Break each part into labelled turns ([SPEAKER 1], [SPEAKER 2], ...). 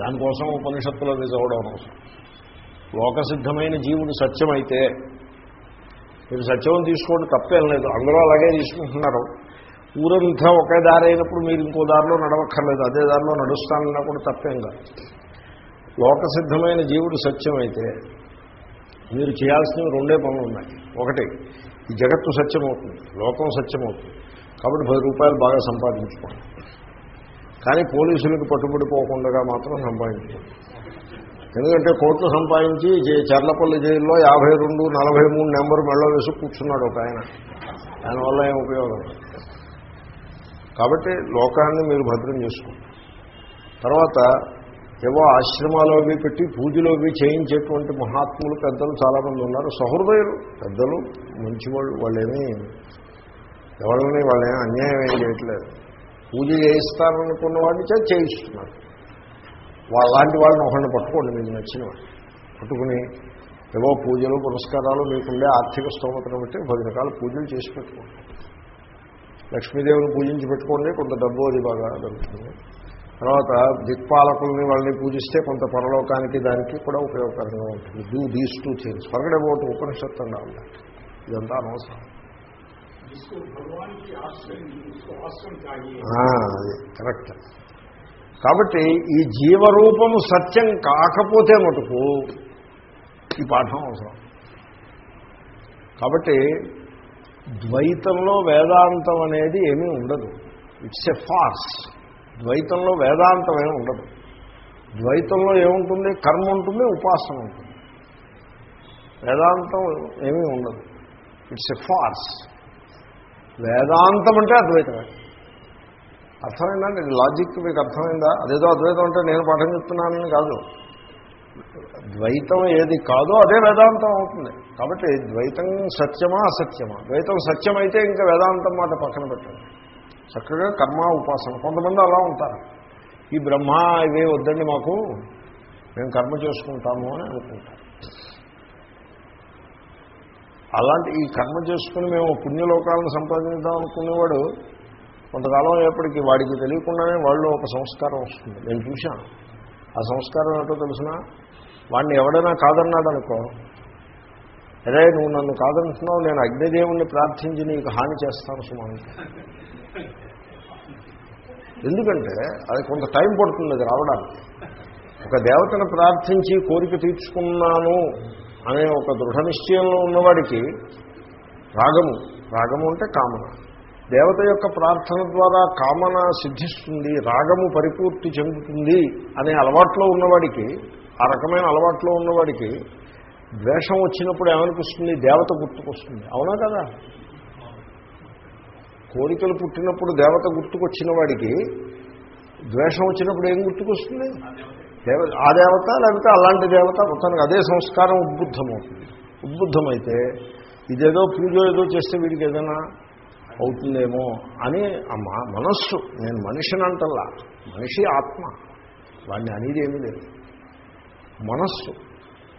[SPEAKER 1] దానికోసం ఉపనిషత్తులు అది చదవడం అవసరం లోకసిద్ధమైన జీవుడు సత్యమైతే మీరు సత్యం తీసుకోండి తప్పేం లేదు. అందరూ అలాగే తీసుకుంటున్నారు. ఊరంతా ఒకే దారి అయినప్పుడు మీరు ఇంకో దారిలో నడవక్కర్లేదు. అదే దారిలో నడుస్తానన్నా కూడా తప్పేం కాదు. లోకసిద్ధమైన జీవుడు సత్యమైతే మీరు చేయాల్సినవి రెండే పనులు ఉన్నాయి. ఒకటి ఈ జగత్తు సత్యమవుతుంది లోకం సత్యమవుతుంది. కాబట్టి పది రూపాయలు బాగా సంపాదించుకోండి. కానీ పోలీసులకు పట్టుబడిపోకుండా మాత్రం సంపాదించారు ఎందుకంటే కోట్లు సంపాదించి చర్లపల్లి జైల్లో యాభై రెండు నలభై మూడు నెంబర్ మెళ్ళ వేసి కూర్చున్నాడు ఒక ఆయన. దానివల్ల ఏం ఉపయోగం? కాబట్టి లోకాన్ని మీరు భద్రం చేసుకోండి. తర్వాత ఏవో ఆశ్రమాలు అవి పెట్టి పూజలు అవి చేయించేటువంటి మహాత్ములు పెద్దలు చాలామంది ఉన్నారు. సహృదయులు పెద్దలు మంచివాళ్ళు వాళ్ళేమీ ఎవరిని వాళ్ళేమీ అన్యాయం ఏం చేయట్లేదు. పూజ చేయిస్తారనుకున్న వాడిని చేత చేయిస్తున్నారు. వాళ్ళలాంటి వాళ్ళని ఒకరిని పట్టుకోండి మీకు నచ్చిన వాళ్ళు పట్టుకుని ఏవో పూజలు పురస్కారాలు మీకుండే ఆర్థిక స్తోమతను బట్టి పది రకాల పూజలు చేసి పెట్టుకోండి. లక్ష్మీదేవిని పూజించి పెట్టుకోండి కొంత డబ్బు అది బాగా దొరుకుతుంది. తర్వాత దిక్పాలకుల్ని వాళ్ళని పూజిస్తే కొంత పరలోకానికి దానికి కూడా ఉపయోగకరంగా ఉంటుంది. Do these two things forgot about ఉపనిషత్తు ఉండాలి ఇదంతా అనవసరం. అది కరెక్ట్. కాబట్టి ఈ జీవరూపము సత్యం కాకపోతే మటుకు ఈ పాఠం అవసరం. కాబట్టి ద్వైతంలో వేదాంతం అనేది ఏమీ ఉండదు. ఇట్స్ ఎ ఫార్స్ ద్వైతంలో వేదాంతం ఏమి ఉండదు. ద్వైతంలో ఏముంటుంది? కర్మ ఉంటుంది ఉపాసన ఉంటుంది. వేదాంతం ఏమీ ఉండదు. ఇట్స్ ఎ ఫార్స్ వేదాంతం అంటే అద్వైతమే. అర్థమైందండి లాజిక్ మీకు అర్థమైందా? అదేదో అద్వైతం అంటే నేను పాఠం చెప్తున్నానని కాదు. ద్వైతం ఏది కాదో అదే వేదాంతం అవుతుంది. కాబట్టి ద్వైతం సత్యమా అసత్యమా? ద్వైతం సత్యమైతే ఇంకా వేదాంతం మాట పక్కన పెట్టండి. చక్కగా కర్మ ఉపాసన కొంతమంది అలా ఉంటారు. ఈ బ్రహ్మ ఇవే వద్దండి మాకు మేము కర్మ చేసుకుంటాము అని అనుకుంటాం అలాంటి ఈ కర్మ చేసుకుని మేము పుణ్యలోకాలను సంపాదిద్దాం అనుకునేవాడు కొంతకాలం అయ్యేప్పటికీ వాడికి తెలియకుండానే వాళ్ళు ఒక సంస్కారం వస్తుంది. నేను చూశాను. ఆ సంస్కారం ఏంటో తెలిసిన? వాడిని ఎవడైనా కాదన్నాడు అనుకో అదే నువ్వు నన్ను కాదంటున్నావు నేను అగ్నిదేవుణ్ణి ప్రార్థించి నీకు హాని చేస్తాను సుమాను ఎందుకంటే అది కొంత టైం పడుతుంది అది రావడానికి. ఒక దేవతను ప్రార్థించి కోరిక తీర్చుకున్నాను. అనే ఒక దృఢ నిశ్చయంలో ఉన్నవాడికి రాగము రాగము అంటే కామన. దేవత యొక్క ప్రార్థన ద్వారా కామన సిద్ధిస్తుంది రాగము పరిపూర్తి చెందుతుంది అనే అలవాట్లో ఉన్నవాడికి ఆ రకమైన అలవాట్లో ఉన్నవాడికి ద్వేషం వచ్చినప్పుడు ఏమనిపిస్తుంది? దేవత గుర్తుకొస్తుంది. అవునా కదా? కోరికలు పుట్టినప్పుడు దేవత గుర్తుకొచ్చిన వాడికి ద్వేషం వచ్చినప్పుడు ఏం గుర్తుకొస్తుంది? దేవ ఆ దేవత లేకపోతే అలాంటి దేవత మొత్తానికి అదే సంస్కారం ఉద్బుద్ధమవుతుంది ఉద్బుద్ధమైతే ఇదేదో పూజ ఏదో చేస్తే వీడికి ఏదైనా అవుతుందేమో అని అమ్మా మా- మనస్సు. నేను మనిషిని అంటల్లా. మనిషి ఆత్మ. వాడిని అనేది ఏమీ లేదు. మనస్సు.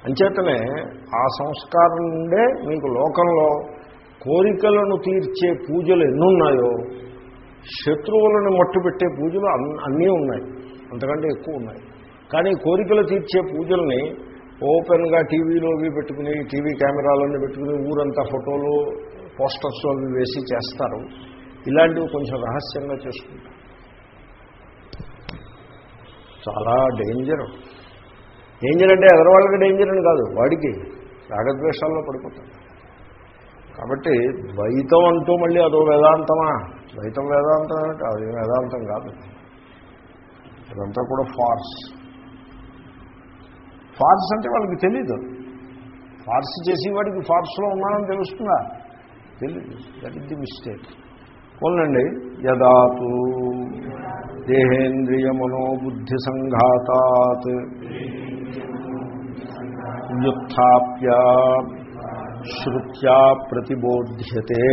[SPEAKER 1] అంచేతనే ఆ సంస్కారం నుండే మీకు లోకంలో కోరికలను తీర్చే పూజలు ఎన్నున్నాయో శత్రువులను మట్టుపెట్టే పూజలు అన్నీ ఉన్నాయి. అంతకంటే ఎక్కువ ఉన్నాయి. కానీ కోరికలు తీర్చే పూజల్ని ఓపెన్గా టీవీలో అవి పెట్టుకుని టీవీ కెమెరాలన్నీ పెట్టుకుని ఊరంతా ఫోటోలు పోస్టర్స్ అవి వేసి చేస్తారు. ఇలాంటివి కొంచెం రహస్యంగా చేసుకుంటారు. చాలా డేంజర్. డేంజర్ అంటే ఎదరవాళ్ళకి డేంజర్ అని కాదు వాడికి. రాగద్వేషాల్లో పడిపోతాడు. కాబట్టి ద్వైతం అంటూ మళ్ళీ అదో వేదాంతమా? ద్వైతం వేదాంతం కాదు వేదాంతం కాదు. అదంతా కూడా ఫార్స్. ఫార్స్ అంటే వాళ్ళకి తెలీదు. ఫార్స్ చేసి వాడికి ఫార్స్లో ఉన్నానని తెలుస్తుందా? తెలీదు. దట్ ఇస్ ది మిస్టేక్ పోలండి యదాతు దేహేంద్రియ మనోబుద్ధి సంఘాతాత్ వ్యుత్ప్య శృత్యా ప్రతిబోధ్యతే.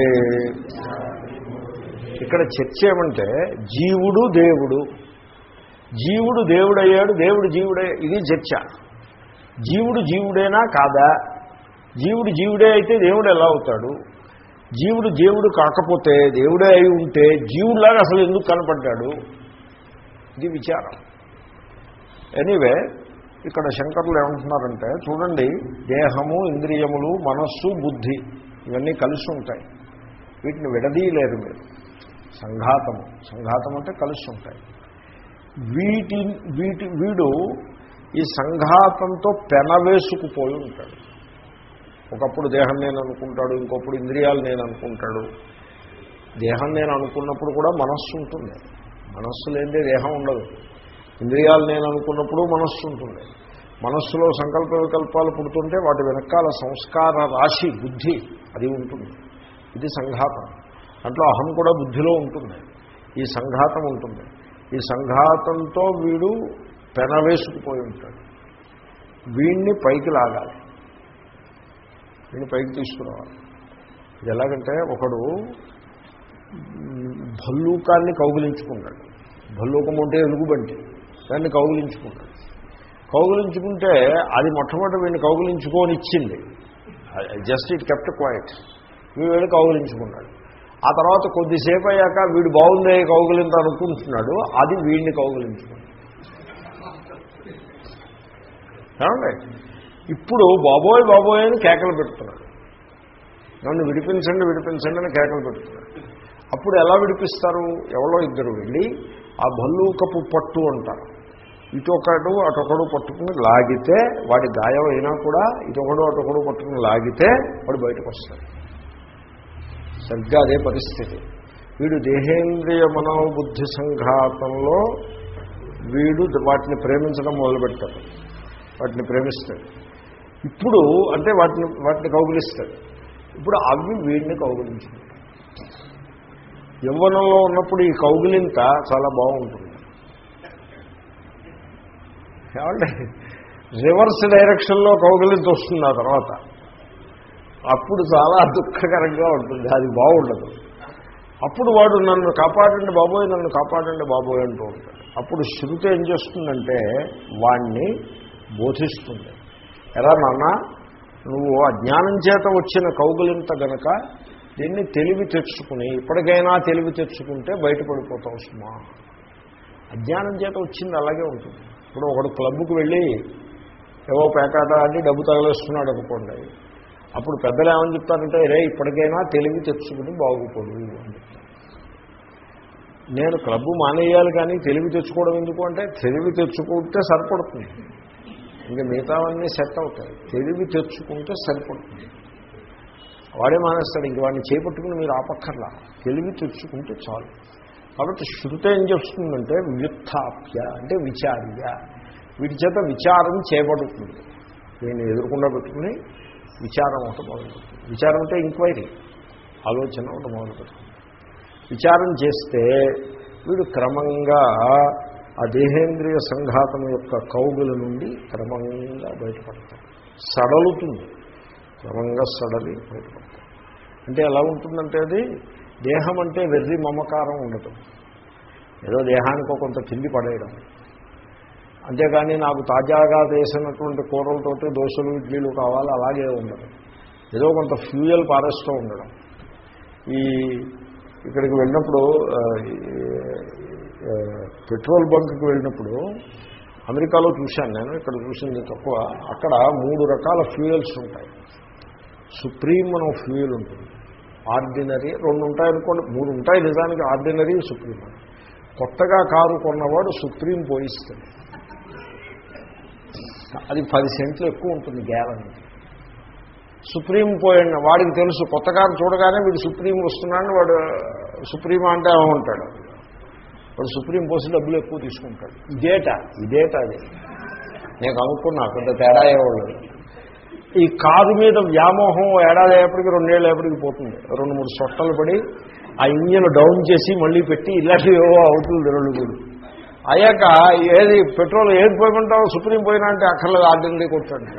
[SPEAKER 1] ఇక్కడ చర్చ ఏమంటే జీవుడు దేవుడు. జీవుడు దేవుడయ్యాడు దేవుడు జీవుడే. ఇది చర్చ. జీవుడు జీవుడేనా కాదా? జీవుడు జీవుడే అయితే దేవుడు ఎలా అవుతాడు? జీవుడు దేవుడు కాకపోతే దేవుడే అయి ఉంటే జీవుడిలాగా అసలు ఎందుకు కనపడ్డాడు? ఇది విచారం. ఎనీవే ఇక్కడ శంకరులు ఏమంటున్నారంటే చూడండి దేహము ఇంద్రియములు మనస్సు బుద్ధి ఇవన్నీ కలిసి ఉంటాయి. వీటిని విడదీయలేరు మీరు. సంఘాతము. సంఘాతం అంటే కలిసి ఉంటాయి. వీటి వీటి వీడు ఈ సంఘాతంతో పెనవేసుకుపోయి ఉంటాడు. ఒకప్పుడు దేహం నేను అనుకుంటాడు ఇంకొప్పుడు ఇంద్రియాలు నేను అనుకుంటాడు. దేహం నేను అనుకున్నప్పుడు కూడా మనస్సు ఉంటుంది. మనస్సు లేదే దేహం ఉండదు. ఇంద్రియాలు నేను అనుకున్నప్పుడు మనస్సు ఉంటుంది. మనస్సులో సంకల్ప వికల్పాలు పుడుతుంటే వాటి వెనకాల సంస్కార రాశి బుద్ధి అది ఉంటుంది. ఇది సంఘాతం. దాంట్లో అహం కూడా బుద్ధిలో ఉంటుంది. ఈ సంఘాతం ఉంటుంది. ఈ సంఘాతంతో వీడు పెనవేసుకుపోయి ఉంటాడు. వీడిని పైకి లాగాలి. వీడిని పైకి తీసుకురావాలి. ఇది ఎలాగంటే ఒకడు భల్లూకాన్ని కౌగిలించుకుంటాడు. భల్లూకం ఉంటే ఎలుగుబంటి దాన్ని కౌగిలించుకుంటాడు. కౌగిలించుకుంటే అది మొట్టమొదటి వీడిని కౌగిలించుకొని ఇచ్చింది జస్ట్ ఇట్ కెప్ట్ క్వైట్. వీడు వెళ్ళి కౌగిలించుకున్నాడు ఆ తర్వాత కొద్దిసేపు అయ్యాక వీడు బాగుందే కౌగిలింత అనుకుంటున్నాడు అది వీడిని కౌగిలించుకున్నాడు ఏమండి? ఇప్పుడు బాబోయ్ బాబోయ్ అని కేకలు పెడుతున్నాడు నన్ను విడిపించండి విడిపించండి అని కేకలు పెడుతున్నాడు అప్పుడు ఎలా విడిపిస్తారు? ఎవరో ఇద్దరు వెళ్ళి ఆ భల్లూకపు పట్టు అంటారు. ఇటొకడు అటొకడు పట్టుకుని లాగితే వాడి గాయం అయినా కూడా ఇటొకడు అటొకడు పట్టుకుని లాగితే వాడు బయటకు వస్తాడు. సరిగ్గా అదే పరిస్థితి. వీడు దేహేంద్రియ మనోబుద్ధి సంఘాతంలో వీడు వాటిని ప్రేమించడం మొదలుపెట్టాడు. వాటిని ప్రేమిస్తాడు. ఇప్పుడు అంటే వాటిని వాటిని కౌగులిస్తాడు. ఇప్పుడు అవి వీడిని కౌగులించింది. యవ్వనంలో ఉన్నప్పుడు ఈ కౌగిలింత చాలా బాగుంటుంది. ఏమంటే రివర్స్ డైరెక్షన్లో కౌగిలింత వస్తుంది ఆ తర్వాత. అప్పుడు చాలా దుఃఖకరంగా ఉంటుంది అది బాగుండదు. అప్పుడు వాడు నన్ను కాపాడండి బాబోయ్ నన్ను కాపాడండి బాబోయ్ అంటూ ఉంటాడు. అప్పుడు శృతి ఏం చేస్తుందంటే వాణ్ణి బోధిస్తుంది. ఎలా నాన్న? నువ్వు అజ్ఞానం చేత వచ్చిన కౌగులింత గనక దీన్ని తెలివి తెచ్చుకుని ఇప్పటికైనా తెలివి తెచ్చుకుంటే బయటపడిపోతావు సుమా. అజ్ఞానం చేత వచ్చింది అలాగే ఉంటుంది. ఇప్పుడు ఒకడు క్లబ్కు వెళ్ళి ఏవో పేకాట ఆడి డబ్బు తగలేస్తున్నాడు అనుకోండి. అప్పుడు పెద్దలు ఏమని చెప్తారంటే రే ఇప్పటికైనా తెలివి తెచ్చుకుని బాగుపడు అని చెప్తారు. నేను క్లబ్ మానేయాలి కానీ తెలివి తెచ్చుకోవడం ఎందుకు అంటే తెలివి తెచ్చుకుంటే సరిపడుతుంది. ఇంకా మిగతావన్నీ సెట్ అవుతాయి. తెలివి తెచ్చుకుంటే సరిపడుతుంది. వాడే మానేస్తాడు ఇంక వాడిని చేపట్టుకుని మీరు ఆపక్కర్లా. తెలివి తెచ్చుకుంటే చాలు. కాబట్టి శృతి ఏం చేస్తుందంటే వ్యుత్థాప్య అంటే విచార్య. వీటి చేత విచారం చేయబడుతుంది. దీన్ని ఎదురకుండా పెట్టుకుని విచారం ఒకటి మొదలుపెడుతుంది విచారం అంటే ఎంక్వైరీ ఆలోచన ఒకటి మొదలుపెడుతుంది విచారం చేస్తే వీడు క్రమంగా ఆ దేహేంద్రియ సంఘాతం యొక్క కౌగుల నుండి క్రమంగా బయటపడతాం సడలుతుంది. క్రమంగా సడలి బయటపడతాం అంటే ఎలా ఉంటుందంటే అది దేహం అంటే వెర్రి మమకారం ఉండటం ఏదో దేహానికి కొంత తిండి పడేయడం. అంతేగాని నాకు తాజాగా వేసినటువంటి కూరలతోటి దోశలు ఇడ్లీలు కావాలి అలాగే ఉండదు. ఏదో కొంత ఫ్యూయల్ పారేస్తూ ఉండడం. ఈ ఇక్కడికి వెళ్ళినప్పుడు పెట్రోల్ బంక్కి వెళ్ళినప్పుడు అమెరికాలో చూశాను నేను ఇక్కడ చూసింది తక్కువ. అక్కడ మూడు రకాల ఫ్యూయల్స్ ఉంటాయి. సుప్రీం అని ఫ్యూయల్ ఉంటుంది. ఆర్డినరీ రెండు ఉంటాయి అనుకోండి. మూడు ఉంటాయి నిజానికి ఆర్డినరీ సుప్రీం. అని కొత్తగా కారు కొన్నవాడు సుప్రీం పోయిస్తాడు. అది పది సెంట్లు ఎక్కువ ఉంటుంది గ్యాలన్ సుప్రీం పోయిన వాడికి తెలుసు కొత్త కారు చూడగానే వీడు సుప్రీం వస్తున్నాడని వాడు సుప్రీం అంటే ఉంటాడు వాడు సుప్రీం కోర్టు డబ్బులు ఎక్కువ తీసుకుంటాడు. ఇదేట ఇదేట అది. నేను కనుక్కున్నా పెద్ద తేడా అయ్యేవాళ్ళు ఈ కారు మీద వ్యామోహం ఏడాది అయ్యేప్పటికి రెండేళ్ళు అయ్యేప్పటికి పోతుంది. రెండు మూడు సొట్టలు పడి ఆ ఇంజిన్ డౌన్ చేసి మళ్ళీ పెట్టి ఇలాంటివి ఏవో అవుతుంది రెండు మూడు. అయ్యాక ఏది పెట్రోల్ ఏది పోయమంటావు? సుప్రీం పోయినా అంటే అక్కర్లేదు ఆర్డినరీ కూర్చోండి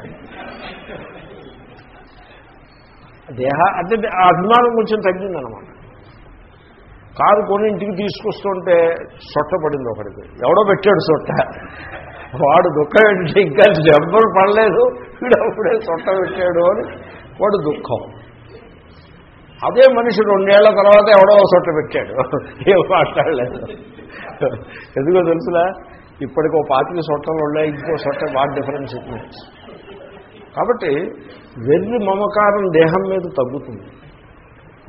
[SPEAKER 1] దేహ అంటే ఆ అభిమానం కొంచెం తగ్గిందనమాట కారు కొని ఇంటికి తీసుకొస్తుంటే సొట్ట పడింది ఒకడికి. ఎవడో పెట్టాడు సొట్ట. వాడు దుఃఖం ఏంటంటే ఇంకా దెబ్బలు పడలేదు. వీడు అప్పుడే సొట్ట పెట్టాడు అని వాడు దుఃఖం. అదే మనిషి రెండేళ్ళ తర్వాత ఎవడో సొట్ట పెట్టాడు. ఏం మాట్లాడలేదు. ఎందుకో తెలుసులా ఇప్పటికి ఓ పాతిక సొట్టలు ఉన్నాయి ఇంకో సొట్ట వాట్ డిఫరెన్స్ ఇట్ కాబట్టి వెర్రి మమకారం దేహం మీద తగ్గుతుంది.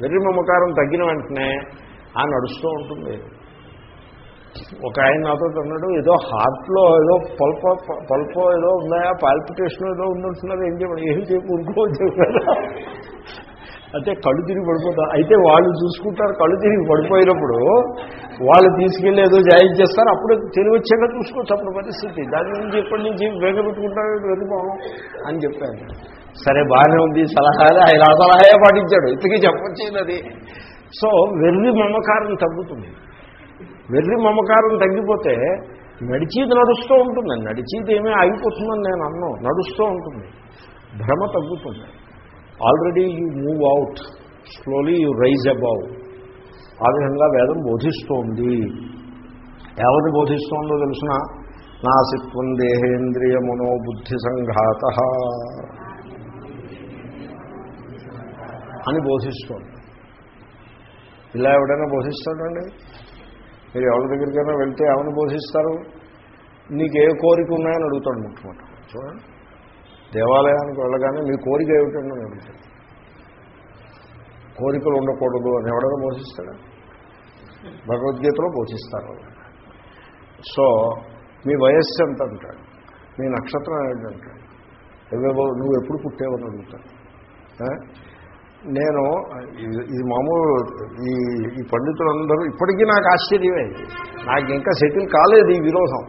[SPEAKER 1] వెర్రి మమకారం తగ్గిన వెంటనే ఆ నడుస్తూ ఉంటుంది. ఒక ఆయన నాతో అన్నాడు ఏదో హార్ట్లో ఏదో పల్ప పల్పో ఏదో ఉన్నాయా? పాల్పిటేషన్ ఏదో ఉందంటున్నారు. ఏం చెప్పండి ఏం చెప్పు ఇంకో చెప్పారు అయితే కళ్ళు తిరిగి పడిపోతారు అయితే వాళ్ళు చూసుకుంటారు కళ్ళు తిరిగి పడిపోయినప్పుడు వాళ్ళు తీసుకెళ్ళి ఏదో జాయిన్ చేస్తారు. అప్పుడు తెలివి వచ్చేలా చూసుకోవచ్చు అప్పుడు పరిస్థితి. దాని నుంచి ఎప్పటి నుంచి వేగ పెట్టుకుంటారు అని చెప్పాను సరే బాగానే ఉంది సలహాలే. ఆయన ఆ సలహాయే పాటించాడు. ఇంతకీ చెప్పొచ్చేది అది. సో వెర్రి మమకారం తగ్గుతుంది. వెర్రి మమకారం తగ్గిపోతే నడిచేది నడుస్తూ ఉంటుంది. నడిచేది ఏమీ అయిపోతుందని నేను అన్నాను నడుస్తూ ఉంటుంది. భ్రమ తగ్గుతుంది. Already you move out slowly you rise above ఆ విధంగా వేదం బోధిస్తోంది. ఎవరిని బోధిస్తోందో తెలిసిన? నాసిత్వం దేహేంద్రియ మనోబుద్ధి సంఘాత అని బోధిస్తోంది. ఇలా ఎవడైనా బోధిస్తాడండి? మీరు ఎవరి దగ్గరికైనా వెళ్తే ఏమని బోధిస్తారు? నీకు ఏ కోరిక ఉన్నాయని అడుగుతాడు ముట్టుమట చూడండి. దేవాలయానికి వెళ్ళగానే మీ కోరిక ఏమిటండి అని అడుగుతాడు. కోరికలు ఉండకూడదు అని ఎవడైనా బోధిస్తాడా? భగవద్గీతలో బోధిస్తారు. సో మీ వయస్సు ఎంత అంటాడు? మీ నక్షత్రం ఏంటంటాడు నువ్వు ఎప్పుడు పుట్టేవని అడుగుతాడు. నేను ఇది- మామూలు ఈ ఈ పండితులందరూ ఇప్పటికీ నాకు ఆశ్చర్యమే. నాకు ఇంకా సెటిల్ కాలేదు ఈ విరోధం.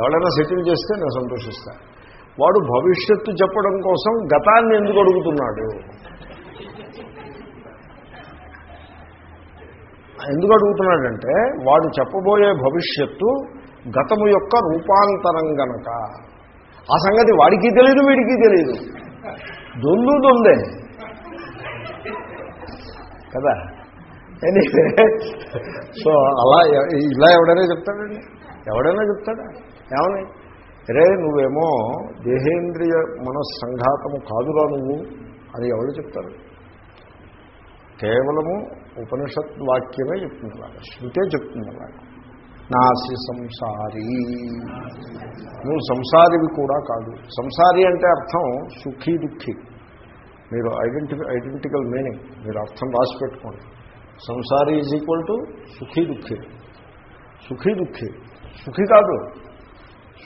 [SPEAKER 1] ఎవరైనా సెటిల్ చేస్తే నేను సంతోషిస్తాను వాడు భవిష్యత్తు చెప్పడం కోసం గతాన్ని ఎందుకు అడుగుతున్నాడు? ఎందుకు అడుగుతున్నాడంటే వాడు చెప్పబోయే భవిష్యత్తు గతము యొక్క రూపాంతరం గనక. ఆ సంగతి వాడికి తెలియదు వీడికి తెలియదు దొల్లు దొందే. కదా. ఎనీవే సో అలా ఇలా ఎవడైనా చెప్తాడండి? ఎవడైనా చెప్తాడా? ఏమని? రే నువ్వేమో దేహేంద్రియ మనస్సంఘాతము కాదురా నువ్వు అని ఎవరు చెప్తారు కేవలము ఉపనిషత్ వాక్యమే చెప్తుంది అలాగా శృతే చెప్తుంది అలాగా నాసి సంసారి. నువ్వు సంసారివి కూడా కాదు. సంసారి అంటే అర్థం సుఖీ దుఃఖి. మీరు ఐడెంటి ఐడెంటికల్ మీనింగ్ మీరు అర్థం రాసి పెట్టుకోండి. సంసారి ఈజ్ ఈక్వల్ టు సుఖీ దుఃఖీ. సుఖీ దుఃఖీ. సుఖి కాదు.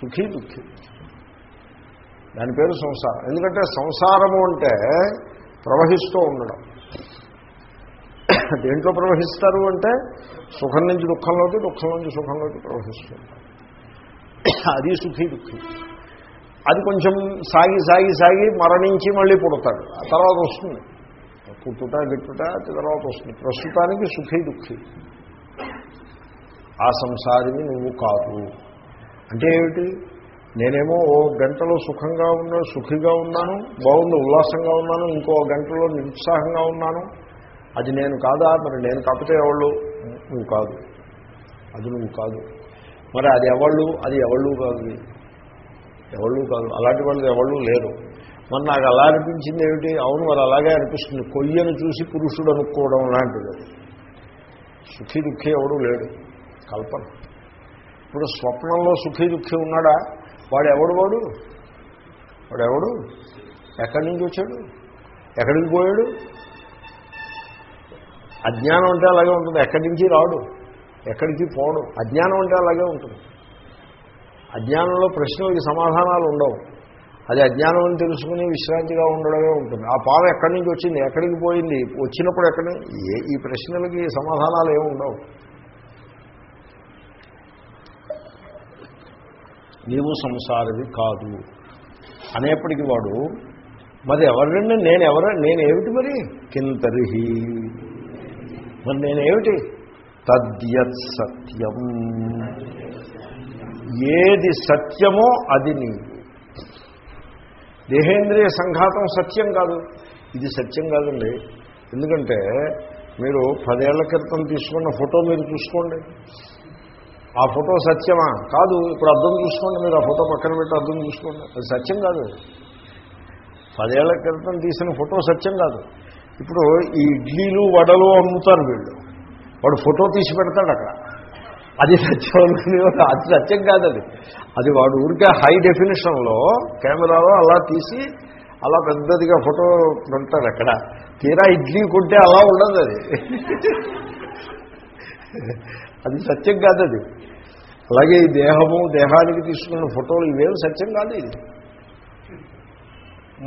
[SPEAKER 1] సుఖీ దుఃఖీ. దాని పేరు సంసారం. ఎందుకంటే సంసారము అంటే ప్రవహిస్తూ ఉండడం. దేంట్లో ప్రవహిస్తారు అంటే సుఖం నుంచి దుఃఖంలోకి దుఃఖం నుంచి సుఖంలోకి ప్రవహిస్తుంది అది సుఖీ దుఃఖి. అది కొంచెం సాగి సాగి సాగి మరణించి మళ్ళీ పుడతాడు. ఆ తర్వాత వస్తుంది. పుట్టుట గిట్టుట తర్వాత వస్తుంది. ప్రస్తుతానికి సుఖీ దుఃఖి. ఆ సంసారిని నువ్వు కాదు. అంటే ఏమిటి? నేనేమో ఓ గంటలో సుఖంగా ఉన్నా సుఖిగా ఉన్నాను బాగుంది ఉల్లాసంగా ఉన్నాను ఇంకో గంటలో నిరుత్సాహంగా ఉన్నాను. అది నేను కాదా? మరి నేను కాకపోతే ఎవళ్ళు? నువ్వు కాదు. అది నువ్వు కాదు. మరి అది ఎవళ్ళు? అది ఎవళ్ళు కాదు? ఎవళ్ళు కాదు అలాంటి వాళ్ళు ఎవళ్ళు లేరు. మరి నాకు అలా అనిపించింది ఏమిటి? అవును మరి అలాగే అనిపిస్తుంది. కొయ్యను చూసి పురుషుడు అనుకోవడం లాంటిది. అది. సుఖీ దుఃఖి ఎవడు లేడు. కల్పన. ఇప్పుడు స్వప్నంలో సుఖీ దుఃఖీ ఉన్నాడా? వాడు ఎవడు వాడు? వాడు ఎవడు ఎక్కడి నుంచి వచ్చాడు? ఎక్కడికి పోయాడు? అజ్ఞానం అంటే అలాగే ఉంటుంది. ఎక్కడి నుంచి రాడు? ఎక్కడికి పోడు? అజ్ఞానం అంటే అలాగే ఉంటుంది. అజ్ఞానంలో ప్రశ్నలకి సమాధానాలు ఉండవు. అది అజ్ఞానం అని తెలుసుకుని విశ్రాంతిగా ఉండడమే ఉంటుంది. ఆ పాము ఎక్కడి నుంచి వచ్చింది? ఎక్కడికి పోయింది? వచ్చినప్పుడు ఎక్కడి ఏ ఈ ప్రశ్నలకి సమాధానాలు ఏమి ఉండవు. నీవు సంసారది కాదు. అనేప్పటికీ వాడు మరి ఎవరండి నేను ఎవర నేనేమిటి మరి? కింతరిహి. మరి నేనేమిటి? తద్యత్ సత్యం. ఏది సత్యమో అది నీవు. దేహేంద్రియ సంఘాతం సత్యం కాదు. ఇది సత్యం కాదండి. ఎందుకంటే మీరు పదేళ్ళ క్రితం తీసుకున్న ఫోటో మీరు చూసుకోండి. ఆ ఫోటో సత్యమా? కాదు. ఇప్పుడు అర్థం చూసుకోండి మీరు. ఆ ఫోటో పక్కన పెట్టి అర్థం చూసుకోండి. అది సత్యం కాదు. పదేళ్ళ క్రితం తీసిన ఫోటో సత్యం కాదు. ఇప్పుడు ఈ ఇడ్లీలు వడలు అమ్ముతారు వీళ్ళు. వాడు ఫోటో తీసి పెడతాడు అక్కడ. అది సత్యం అనుకునే అది సత్యం కాదు అది. అది వాడు ఊరికే హై డెఫినేషన్లో కెమెరాలో అలా తీసి అలా పెద్దదిగా ఫోటో ఉంటారు అక్కడ. తీరా ఇడ్లీ కొంటే అలా ఉండదు అది. అది సత్యం కాదు అది. అలాగే ఈ దేహము దేహానికి తీసుకున్న ఫోటోలు ఇవేం సత్యం కాదు ఇది.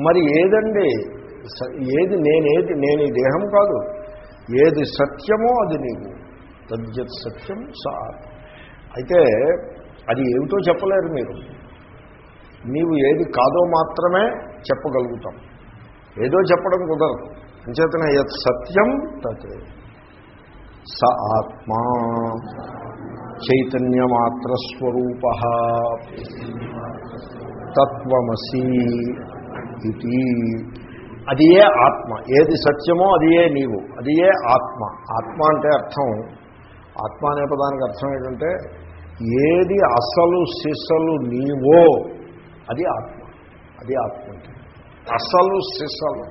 [SPEAKER 1] మరి ఏదండి? స- ఏది నేనేది నేను ఈ దేహం కాదు. ఏది సత్యమో అది నీకు తద్యత్ సత్యం సా అయితే అది ఏమిటో చెప్పలేరు మీరు. నీవు ఏది కాదో మాత్రమే చెప్పగలుగుతాం. ఏదో చెప్పడం కుదరదు. అంచేతన యత్ సత్యం తత్. స ఆత్మా చైతన్యమాత్రస్వరూప తత్వమసి ఇది. అది ఏ ఆత్మ? ఏది సత్యమో అది ఏ నీవు. అది ఏ ఆత్మ? ఆత్మ అంటే అర్థం ఆత్మ అనే పదానికి అర్థం ఏంటంటే ఏది అసలు సిసలు నీవో అది ఆత్మ. అది ఆత్మ అంటే. అసలు సిసలు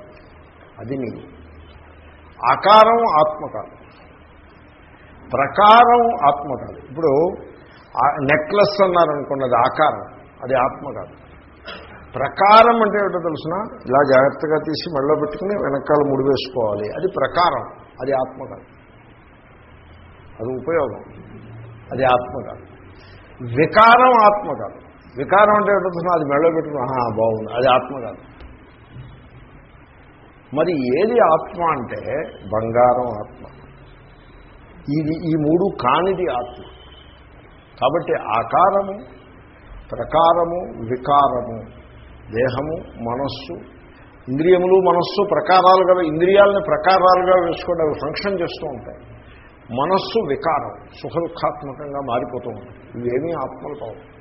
[SPEAKER 1] అది నీవు. ఆకారం ఆత్మ కాదు. ప్రకారం ఆత్మ కాదు. ఇప్పుడు నెక్లెస్ అన్నారనుకున్నది ఆకారం అది ఆత్మ కాదు. ప్రకారం అంటే ఏమిటో తెలిసిన? ఇలా జాగ్రత్తగా తీసి మెడలో పెట్టుకుని వెనకాల ముడి వేసుకోవాలి అది ప్రకారం అది ఆత్మ కాదు. అది ఉపయోగం. అది ఆత్మ కాదు. వికారం ఆత్మ కాదు. వికారం అంటే ఏమిటో అది మెడలో పెట్టుకున్నా బాగుంది. అది ఆత్మ కాదు. మరి ఏది ఆత్మ అంటే బంగారం ఆత్మ. ఇది ఈ మూడు కానిది ఆత్మ. కాబట్టి ఆకారము ప్రకారము వికారము దేహము మనస్సు ఇంద్రియములు మనస్సు ప్రకారాలుగా ఇంద్రియాలని ప్రకారాలుగా వేసుకోవడం అవి ఫంక్షన్ చేస్తూ ఉంటాయి. మనస్సు వికారం సుఖ దుఃఖాత్మకంగా మారిపోతూ ఉంటుంది. ఇవేమీ ఆత్మలు కావు.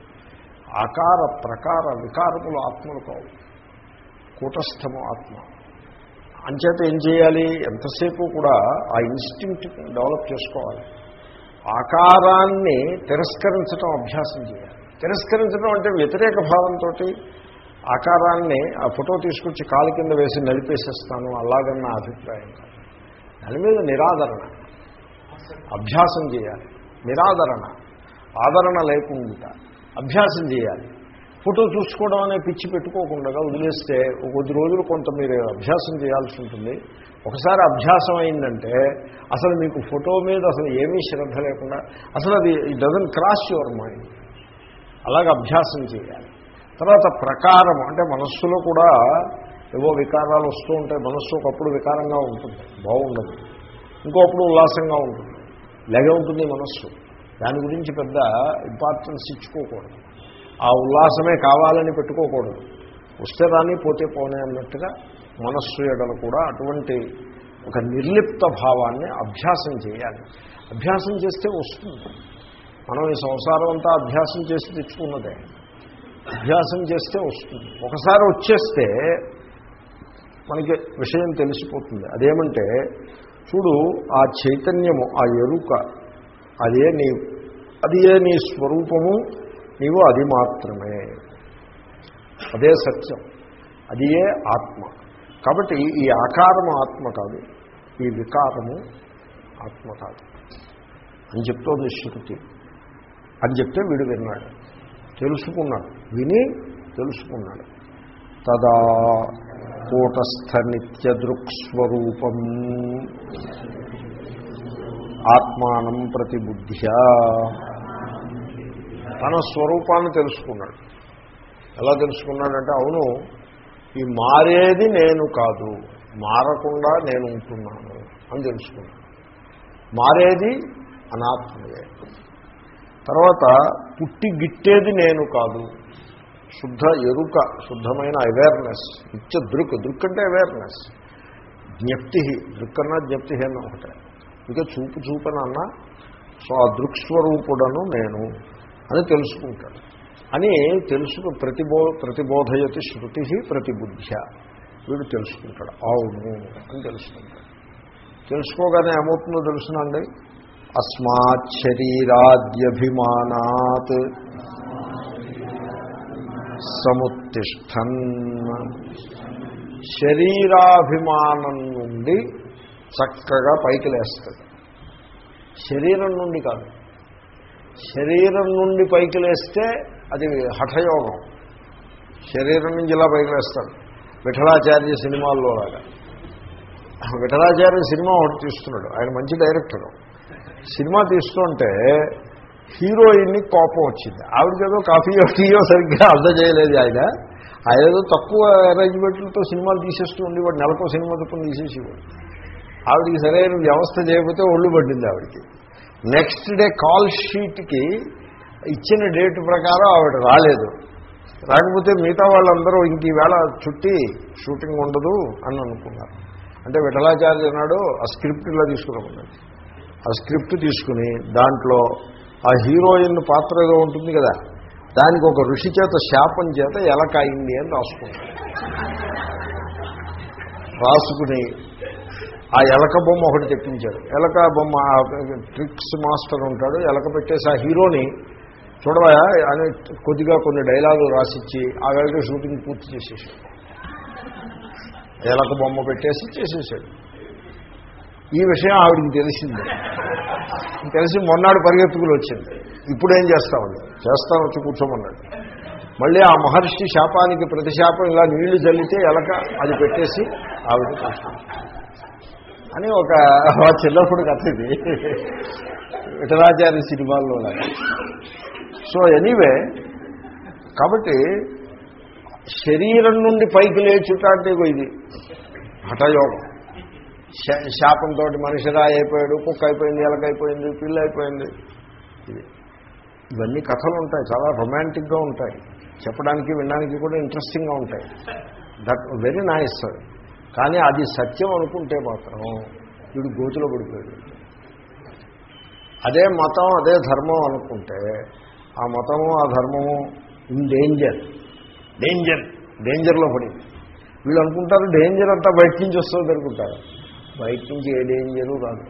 [SPEAKER 1] ఆకార ప్రకార వికారములు ఆత్మలు కావు. కూటస్థము ఆత్మ. అంచేత ఏం చేయాలి? ఎంతసేపు కూడా ఆ ఇన్స్టింక్ట్ డెవలప్ చేసుకోవాలి. ఆకారాన్ని తిరస్కరించడం అభ్యాసం చేయాలి. తిరస్కరించడం అంటే వ్యతిరేక భావంతో ఆకారాన్ని ఆ ఫోటో తీసుకొచ్చి కాలు కింద వేసి నలిపేసేస్తాను. అలాగన్న అభిప్రాయం కాదు. దాని మీద నిరాదరణ. అభ్యాసం చేయాలి. నిరాదరణ. ఆదరణ లేకుండా అభ్యాసం చేయాలి. ఫోటో చూసుకోవడం అనే పిచ్చి పెట్టుకోకుండా వదిలేస్తే కొద్ది రోజులు కొంత మీరు అభ్యాసం చేయాల్సి ఉంటుంది. ఒకసారి అభ్యాసం అయిందంటే అసలు మీకు ఫోటో మీద అసలు ఏమీ శ్రద్ధ లేకుండా అసలు అది it doesn't cross your mind అలాగే అభ్యాసం చేయాలి. తర్వాత ప్రకారం అంటే మనస్సులో కూడా ఏవో వికారాలు వస్తూ ఉంటాయి. మనస్సు ఒకప్పుడు వికారంగా ఉంటుంది. బాగుండదు. ఇంకోప్పుడు ఉల్లాసంగా ఉంటుంది. లేగే ఉంటుంది మనస్సు. దాని గురించి పెద్ద ఇంపార్టెన్స్ ఇచ్చుకోకూడదు. ఆ ఉల్లాసమే కావాలని పెట్టుకోకూడదు. వస్తే రాని పోతే పోనే అన్నట్టుగా మనస్సు ఎడలు కూడా అటువంటి ఒక నిర్లిప్త భావాన్ని అభ్యాసం చేయాలి. అభ్యాసం చేస్తే వస్తుంది. మనం ఈ సంసారం అంతా అభ్యాసం చేసి తెచ్చుకున్నదే. అభ్యాసం చేస్తే వస్తుంది. ఒకసారి వచ్చేస్తే మనకి విషయం తెలిసిపోతుంది. అదేమంటే చూడు ఆ చైతన్యము ఆ ఎరుక అదే నీ అదే నీ స్వరూపము నీవు అది మాత్రమే. అదే సత్యం. అదియే ఆత్మ. కాబట్టి ఈ ఆకారము ఆత్మ కాదు ఈ వికారము ఆత్మ కాదు. అని చెప్తోంది శృతి. అని చెప్తే వీడు విన్నాడు. తెలుసుకున్నాడు. విని తెలుసుకున్నాడు. తదా కూటస్థ నిత్య దృక్స్వరూపం ఆత్మానం ప్రతిబుద్ధ్యా. తన స్వరూపాన్ని తెలుసుకున్నాడు. ఎలా తెలుసుకున్నాడంటే అవును ఈ మారేది నేను కాదు మారకుండా నేను ఉంటున్నాను అని తెలుసుకున్నాను మారేది అనాత్మయే. తర్వాత పుట్టి గిట్టేది నేను కాదు శుద్ధ ఎరుక శుద్ధమైన అవేర్నెస్ నిత్య దృక్ దృక్ అంటే అవేర్నెస్ జ్ఞప్తి దృక్ అన్నా జ్ఞప్తి అన్న ఒకటే. ఇక చూపు చూపనన్నా సో ఆ దృక్స్వరూపుడను నేను అని తెలుసుకుంటాడు. అని తెలుసుకు ప్రతిబో ప్రతిబోధయతి శృతి ప్రతిబుద్ధ్య. వీడు తెలుసుకుంటాడు. అవును అని తెలుసుకుంటాడు. తెలుసుకోగానే ఏమవుతుందో తెలుసునండి అస్మాత్ శరీరాద్యభిమానాత్. సముత్తిష్టన్ శరీరాభిమానం నుండి చక్కగా పైకి లేస్తుంది. శరీరం నుండి కాదు. శరీరం నుండి పైకి లేస్తే అది హఠయోగం. శరీరం నుంచి ఇలా పైకి లేస్తాడు. విఠలాచార్య సినిమాల్లో లాగా. విఠలాచార్య సినిమా ఒకటి తీస్తున్నాడు. ఆయన మంచి డైరెక్టర్. సినిమా తీస్తుంటే హీరోయిన్ని కోపం వచ్చింది. ఆవిడకి ఏదో కాఫీయో టీయో సరిగ్గా అందజేయలేదు ఆయన. ఆయన ఏదో తక్కువ అరేంజ్మెంట్లతో సినిమాలు తీసేస్తూ ఉండేవాడు నెలకో సినిమా తప్పని తీసేసేవాడు. ఆవిడికి సరైన వ్యవస్థ చేయకపోతే ఒళ్ళు పడింది ఆవిడకి. నెక్స్ట్ డే కాల్ షీట్కి ఇచ్చిన డేట్ ప్రకారం ఆవిడ రాలేదు. రాకపోతే మిగతా వాళ్ళందరూ ఇంక ఈవేళ చుట్టి షూటింగ్ ఉండదు అని అనుకున్నారు. అంటే విఠలాచార్య అన్నాడు ఆ స్క్రిప్ట్ ఇలా తీసుకున్నామన్నాడు ఆ స్క్రిప్ట్ తీసుకుని దాంట్లో ఆ హీరోయిన్ పాత్రగా ఉంటుంది కదా దానికి ఒక ఋషి చేత శాపం చేత ఎలకాయింది అని రాసుకున్నాడు రాసుకుని ఆ ఎలక బొమ్మ ఒకటి తెప్పించాడు. ఎలక బొమ్మ ట్రిక్స్ మాస్టర్ ఉంటాడు ఎలక పెట్టేసి ఆ హీరోని చూడవా అని కొద్దిగా కొన్ని డైలాగులు రాసిచ్చి ఆ వెళ్ళి షూటింగ్ పూర్తి చేసేసాడు. ఎలక బొమ్మ పెట్టేసి చేసేసాడు. ఈ విషయం ఆవిడికి తెలిసింది. తెలిసి మొన్నాడు పరిగెత్తుకులు వచ్చింది. ఇప్పుడేం చేస్తామండి చేస్తాను వచ్చి కూర్చోమన్నాడు. మళ్ళీ ఆ మహర్షి శాపానికి ప్రతిశాపం ఇలా నీళ్ళు చల్లితే ఎలక అది పెట్టేసి ఆవిడ అని ఒక చిన్నప్పుడు కథ ఇది. విఠలాచార్య సినిమాల్లో సో ఎనీవే కాబట్టి శరీరం నుండి పైకి లేచుట అంటే ఇది. హఠయోగం. శాపంతో మనిషిరా అయిపోయాడు కుక్క అయిపోయింది ఎలకైపోయింది పిల్ల అయిపోయింది ఇవన్నీ కథలు ఉంటాయి చాలా రొమాంటిక్గా ఉంటాయి. చెప్పడానికి వినడానికి కూడా ఇంట్రెస్టింగ్గా ఉంటాయి. That very nice. కానీ అది సత్యం అనుకుంటే మాత్రం వీడు గోతులో పడిపోయాడు. అదే మతం అదే ధర్మం అనుకుంటే ఆ మతము ఆ ధర్మము ఇన్ డేంజర్. డేంజర్ డేంజర్లో పడింది వీళ్ళు అనుకుంటారు డేంజర్ అంతా బయట నుంచి వస్తుంది అనుకుంటారు బయట నుంచి ఏ డేంజరు రాదు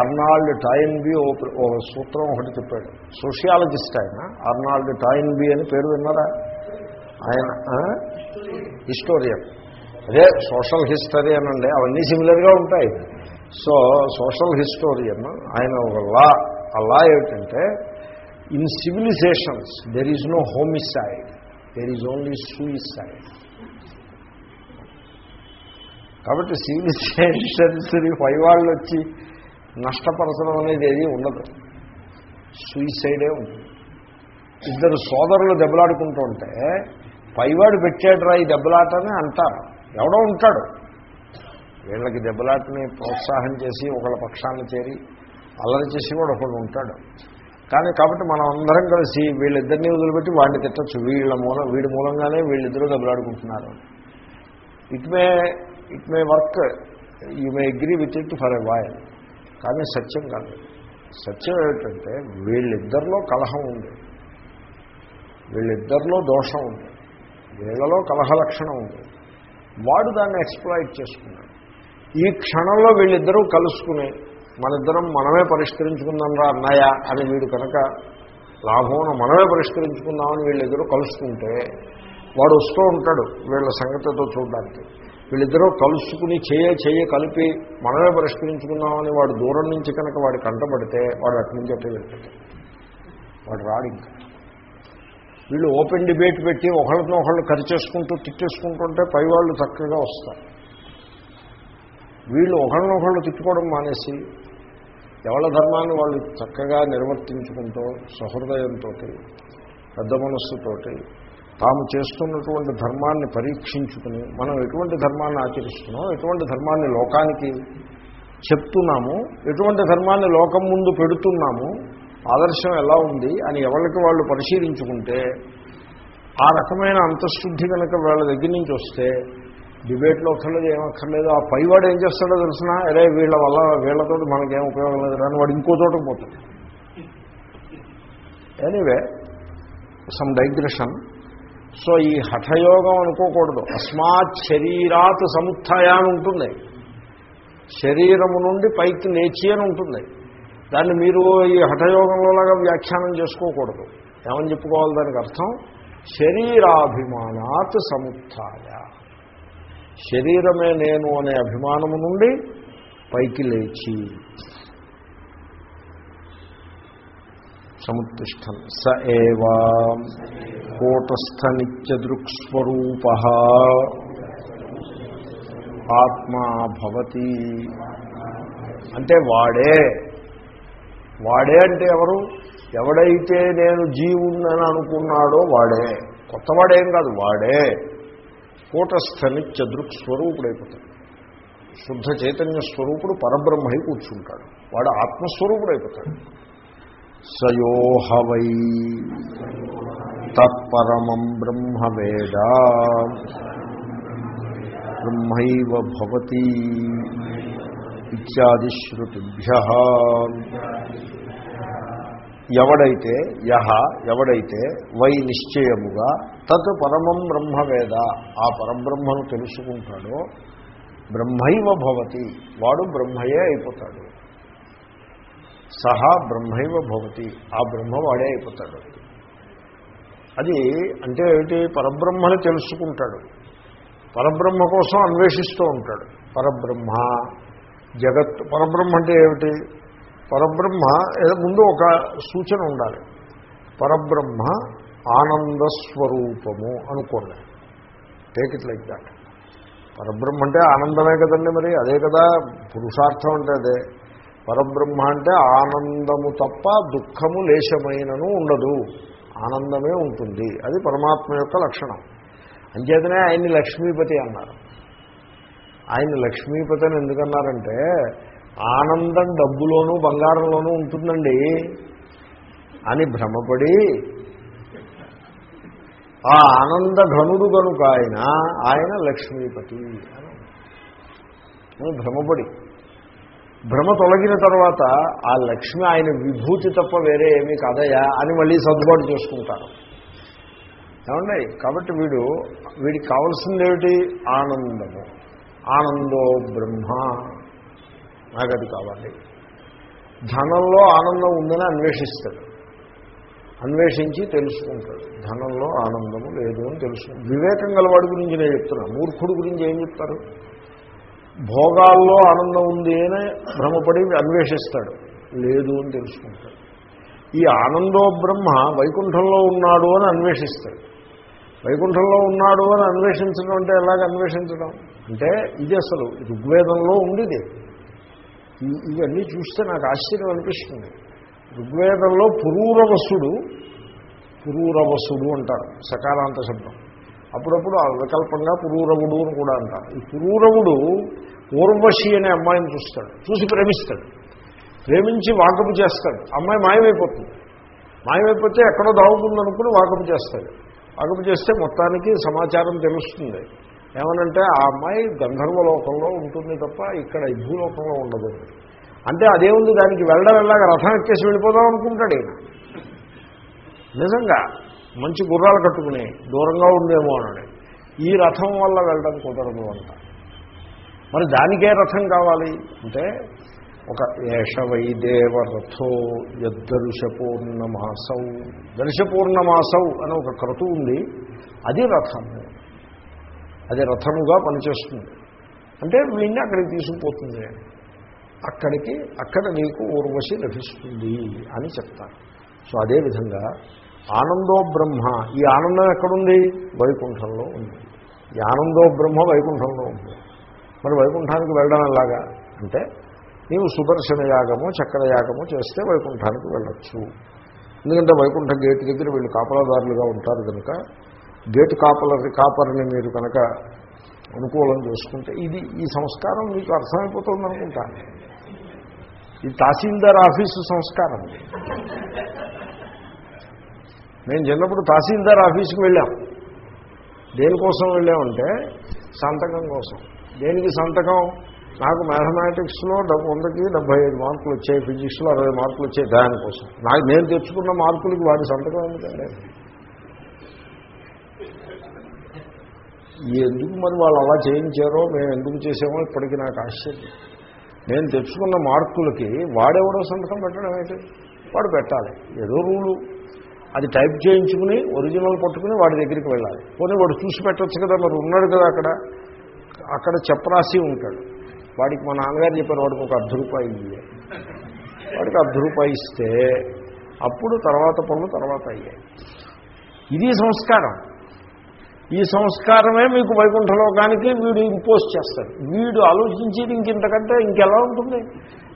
[SPEAKER 1] ఆర్నాల్డ్ టాయిన్బీ ఓ సూత్రం ఒకటి చెప్పాడు. సోషియాలజిస్ట్ ఆయన ఆర్నాల్డ్ టాయిన్బీ అని పేరు విన్నారా? ఆయన హిస్టోరియన్. అదే సోషల్ హిస్టరీ అనండి అవన్నీ సిమిలర్గా ఉంటాయి. సో సోషల్ హిస్టోరియన్ ఆయన ఒక లా ఆ లా ఏమిటంటే in civilizations there is no homicide there is only suicide. కాబట్టి సివిలైజేషన్స్ని పై వాళ్ళు వచ్చి నష్టపరచడం అనేది ఏది ఉండదు. సూయిసైడే ఉంటుంది. ఇద్దరు సోదరులు దెబ్బలాడుకుంటూ ఉంటే పైవాడు పెట్టాడురా ఈ దెబ్బలాటని అంటారు. ఎవడో ఉంటాడు. వీళ్ళకి దెబ్బలాటని ప్రోత్సాహం చేసి ఒకళ్ళ పక్షాన్ని చేరి అల్లరి చేసి కూడా ఒకడు ఉంటాడు. కానీ కాబట్టి మనం అందరం కలిసి వీళ్ళిద్దరినీ వదిలిపెట్టి వాడిని తిట్టచ్చు. వీళ్ళ మూలం వీడి మూలంగానే వీళ్ళిద్దరూ దెబ్బలాడుకుంటున్నారు. It may it may work you may agree with it for a while కానీ సత్యం కాదు. సత్యం ఏమిటంటే వీళ్ళిద్దరిలో కలహం ఉంది. వీళ్ళిద్దరిలో దోషం ఉంది. వీళ్ళలో కలహ లక్షణం ఉంది. వాడు దాన్ని ఎక్స్ప్లాయిట్ చేసుకున్నాడు. ఈ క్షణంలో వీళ్ళిద్దరూ కలుసుకుని మనిద్దరం మనమే పరిష్కరించుకుందాం రా అన్నయ్య అని వీడు కనుక లాభం మనమే పరిష్కరించుకుందామని వీళ్ళిద్దరూ కలుసుకుంటే వాడు వస్తూ ఉంటాడు వీళ్ళ సంగతితో చూడడానికి. వీళ్ళిద్దరూ కలుసుకుని చేయ చేయ కలిపి మనమే పరిష్కరించుకున్నామని వాడు దూరం నుంచి కనుక వాడి కంటపడితే వాడు అటు నుంచి అట్టే వెళ్తాడు వాడు రాడు ఇంకా. వీళ్ళు ఓపెన్ డిబేట్ పెట్టి ఒకళ్ళతో ఒకళ్ళు ఖర్చేసుకుంటూ తిట్టేసుకుంటుంటే పైవాళ్ళు చక్కగా వస్తారు. వీళ్ళు ఒకళ్ళనొకళ్ళు తిట్టుకోవడం మానేసి ఎవళ్ళ ధర్మాన్ని వాళ్ళు చక్కగా నిర్వర్తించుకుంటూ సహృదయంతో పెద్ద మనస్సుతోటి తాము చేస్తున్నటువంటి ధర్మాన్ని పరీక్షించుకుని మనం ఎటువంటి ధర్మాన్ని ఆచరిస్తున్నాం ఎటువంటి ధర్మాన్ని లోకానికి చెప్తున్నాము ఎటువంటి ధర్మాన్ని లోకం ముందు పెడుతున్నాము ఆదర్శం ఎలా ఉంది అని ఎవరికి వాళ్ళు పరిశీలించుకుంటే ఆ రకమైన అంతఃశుద్ధి కనుక వాళ్ళ దగ్గర నుంచి వస్తే డిబేట్లో అక్కర్లేదు ఏమక్కర్లేదు ఆ పైవాడు ఏం చేస్తాడో తెలిసిన? అరే వీళ్ళ వల్ల వీళ్ళతో మనకేం ఉపయోగం లేదు రాని వాడు ఇంకో చోట పోతాడు. ఎనీవే సమ్ డైగ్రెషన్ సో ఈ హఠయోగం అనుకోకూడదు. అస్మాత్ శరీరాత్ సముత్థాయ అని ఉంటుంది. శరీరము నుండి పైకి లేచి అని ఉంటుంది. దాన్ని మీరు ఈ హఠయోగంలోలాగా వ్యాఖ్యానం చేసుకోకూడదు. ఏమని చెప్పుకోవాలి దానికి అర్థం? శరీరాభిమానాత్ సముత్థాయ. శరీరమే నేను అనే అభిమానము నుండి పైకి లేచి. సముత్తిష్టం. స ఏవా కూటస్థనిత్యదృక్స్వరూప. ఆత్మా భవతి. అంటే వాడే. వాడే అంటే ఎవరు? ఎవడైతే నేను జీవుందని అనుకున్నాడో వాడే. కొత్తవాడేం కాదు వాడే. కూటస్థ నిత్య స్వరూపుడైపోతాడు శుద్ధ చైతన్య స్వరూపుడు పరబ్రహ్మై కూర్చుంటాడు. వాడు ఆత్మస్వరూపుడైపోతాడు. సయోహ వై తత్పరమం బ్రహ్మ వేద బ్రహ్మైవ భవతి ఇత్యాది శృతిభ్య ఎవడైతే యహ ఎవడైతే వై నిశ్చయముగా తత్ పరమం బ్రహ్మవేద ఆ పరబ్రహ్మను తెలుసుకుంటాడో బ్రహ్మైవ భవతి వాడు బ్రహ్మయే అయిపోతాడు. సహా బ్రహ్మైవ భవతి. ఆ బ్రహ్మ వాడే అయిపోతాడు. అది అంటే ఏమిటి? పరబ్రహ్మని తెలుసుకుంటాడు. పరబ్రహ్మ కోసం అన్వేషిస్తూ ఉంటాడు. పరబ్రహ్మ జగత్ పరబ్రహ్మ అంటే ఏమిటి? పరబ్రహ్మ ముందు ఒక సూచన ఉండాలి. పరబ్రహ్మ ఆనందస్వరూపము అనుకోండి. టేక్ ఇట్ లైక్ దాట్ పరబ్రహ్మ అంటే ఆనందమే కదండి మరి అదే కదా పురుషార్థం అంటే అదే. పరబ్రహ్మ అంటే ఆనందము తప్ప దుఃఖము లేశమైనను ఉండదు. ఆనందమే ఉంటుంది. అది పరమాత్మ యొక్క లక్షణం. అంచేతనే ఆయన్ని లక్ష్మీపతి అన్నారు. ఆయన లక్ష్మీపతి అని ఎందుకన్నారంటే ఆనందం డబ్బులోనూ బంగారంలోనూ ఉంటుందండి. అని భ్రమపడి ఆ ఆనంద ఘనుడు కనుక ఆయన ఆయన లక్ష్మీపతి అని భ్రమపడి భ్రమ తొలగిన తర్వాత ఆ లక్ష్మి ఆయన విభూతి తప్ప వేరే ఏమీ కాదయా అని మళ్ళీ సర్దుబాటు చేసుకుంటారు. ఏమండి? కాబట్టి వీడు వీడికి కావాల్సిందేమిటి ఆనందము. ఆనందో బ్రహ్మ. నాకు అది కావాలి. ధనంలో ఆనందం ఉందని అన్వేషిస్తాడు. అన్వేషించి తెలుసుకుంటాడు. ధనంలో ఆనందము లేదు అని తెలుసుకుంటాడు. వివేకం గలవాడి గురించి నేను చెప్తున్నా. మూర్ఖుడి గురించి ఏం చెప్తారు? భోగాల్లో ఆనందం ఉంది అని భ్రమపడి అన్వేషిస్తాడు. లేదు అని తెలుసుకుంటాడు. ఈ ఆనందో బ్రహ్మ వైకుంఠంలో ఉన్నాడు అని అన్వేషిస్తాడు. వైకుంఠంలో ఉన్నాడు అని అన్వేషించడం అంటే ఎలాగ అన్వేషించడం? అంటే ఇది అసలు ఋగ్వేదంలో ఉండేది. ఇవన్నీ చూస్తే నాకు ఆశ్చర్యం అనిపిస్తుంది. ఋగ్వేదంలో పురూరవసుడు పురూరవసుడు అంటారు సకారాంత శబ్దం. అప్పుడప్పుడు వికల్పంగా పురూరవుడు అని కూడా అంటారు. ఈ పురూరవుడు ఊర్వశి అనే అమ్మాయిని చూస్తాడు చూసి ప్రేమిస్తాడు. ప్రేమించి వాకపు చేస్తాడు. అమ్మాయి మాయమైపోతుంది. మాయమైపోతే ఎక్కడో దాగుతుందనుకుని వాకపు చేస్తాడు. వాకపు చేస్తే మొత్తానికి సమాచారం తెలుస్తుంది. ఏమనంటే ఆ అమ్మాయి గంధర్వలోకంలో ఉంటుంది తప్ప ఇక్కడ భూలోకంలో ఉండదు. అంటే అదేముంది దానికి వెళ్ళడం వెళ్ళాక రథం ఎక్కేసి వెళ్ళిపోదాం అనుకుంటాడు ఈయన. నిజంగా మంచి గుర్రాలు కట్టుకుని దూరంగా ఉండేమో అని ఈ రథం వల్ల వెళ్ళడం కుదరదు అంట. మరి దానికే రథం కావాలి అంటే ఒక ఏష వైదేవ రథో యద్దరుషపూర్ణమాసౌ. దర్శపూర్ణమాసౌ అని ఒక క్రతు ఉంది. అది రథము అది రథముగా పనిచేస్తుంది. అంటే వీడిని అక్కడికి తీసుకుపోతుంది. అక్కడికి అక్కడ నీకు ఊర్వశి లభిస్తుంది అని చెప్తారు. సో అదేవిధంగా ఆనందో బ్రహ్మ. ఈ ఆనందం ఎక్కడుంది? వైకుంఠంలో ఉంది. ఈ ఆనందో బ్రహ్మ వైకుంఠంలో ఉంది. మరి వైకుంఠానికి వెళ్ళడం ఎలాగా? అంటే నీవు సుదర్శన యాగము చక్ర యాగము చేస్తే వైకుంఠానికి వెళ్ళొచ్చు. ఎందుకంటే వైకుంఠ గేట్ దగ్గర వీళ్ళు కాపలాదారులుగా ఉంటారు కనుక గేటు కాపల కాపరిని మీరు కనుక అనుకూలం చేసుకుంటే ఇది ఈ సంస్కారం మీకు అర్థమైపోతుంది అనుకుంటాను ఇది తహసీల్దార్ ఆఫీసు సంస్కారం. మేము చిన్నప్పుడు తహసీల్దార్ ఆఫీస్కి వెళ్ళాం. దేనికోసం వెళ్ళామంటే సంతకం కోసం. దేనికి సంతకం? నాకు మ్యాథమెటిక్స్లో డబ్బు వందకి డెబ్బై ఐదు మార్కులు వచ్చాయి ఫిజిక్స్లో అరవై మార్కులు వచ్చాయి దానికోసం. నాకు నేను తెచ్చుకున్న మార్కులకి వాడి సంతకం ఎందుకంటే ఎందుకు మరి వాళ్ళు అలా చేయించారో మేము ఎందుకు చేసామో ఇప్పటికీ నాకు ఆశ్చర్యం. నేను తెచ్చుకున్న మార్కులకి వాడెవడో సంతకం పెట్టడం అయితే వాడు పెట్టాలి. ఏదో రూలు. అది టైప్ చేయించుకుని ఒరిజినల్ పట్టుకుని వాడి దగ్గరికి వెళ్ళాలి. పోనీ వాడు చూసి పెట్టచ్చు కదా మరి ఉన్నాడు కదా అక్కడ. అక్కడ చెప్పరాసి ఉంటాడు. వాడికి మా నాన్నగారు చెప్పారు వాడికి ఒక అర్ధ రూపాయి ఇయ్యే. వాడికి అర్ధ రూపాయి ఇస్తే అప్పుడు తర్వాత పనులు తర్వాత అయ్యాయి. ఇది సంస్కారం. ఈ సంస్కారమే మీకు వైకుంఠలోకానికి వీడు ఇంపోజ్ చేస్తాడు. వీడు ఆలోచించేది ఇంకింతకంటే ఇంకెలా ఉంటుంది?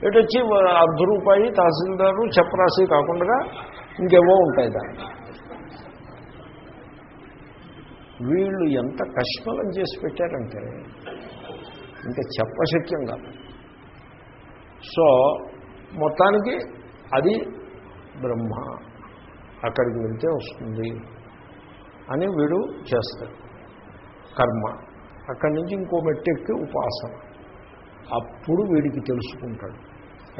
[SPEAKER 1] ఎటు వచ్చి అర్ధ రూపాయి తహసీల్దారు చెప్పరాసి కాకుండా ఇంకేవో ఉంటాయి దానికి వీళ్ళు ఎంత కష్మలం చేసి పెట్టారంటే ఇంకా చెప్పశక్యం కాదు సో మొత్తానికి అది బ్రహ్మ. అక్కడికి వెళ్తే వస్తుంది అని వీడు చేస్తాడు కర్మ. అక్కడి నుంచి ఇంకో మెట్టెక్కి ఉపాసన. అప్పుడు వీడికి తెలుసుకుంటాడు.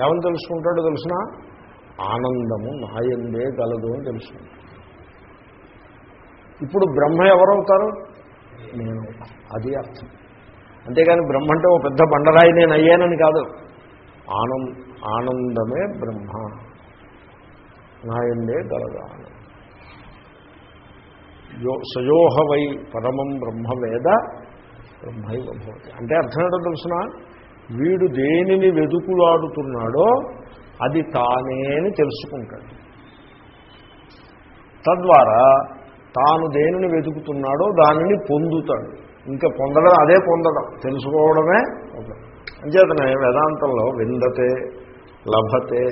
[SPEAKER 1] ఏమని తెలుసుకుంటాడో తెలిసిన? ఆనందము నాయందే గలదు అని తెలుసు. ఇప్పుడు బ్రహ్మ ఎవరవుతారు? నేను. అది అర్థం. అంతేగాని బ్రహ్మ అంటే ఒక పెద్ద బండరాయి నేను అయ్యానని కాదు. ఆనం ఆనందమే బ్రహ్మ. నాయందే గలదు ఆనందం యో సయోహ వై పరమం బ్రహ్మవేద బ్రహ్మైవ భవతి. అంటే అర్థం ఏంటో తెలుసిన? వీడు దేనిని వెతుకులాడుతున్నాడో అది తానే అని తెలుసుకుంటాడు. తద్వారా తాను దేనిని వెతుకుతున్నాడో దానిని పొందుతాడు. ఇంకా పొందడం అదే పొందడం తెలుసుకోవడమే అంచేతనే వేదాంతంలో విందతే లభతే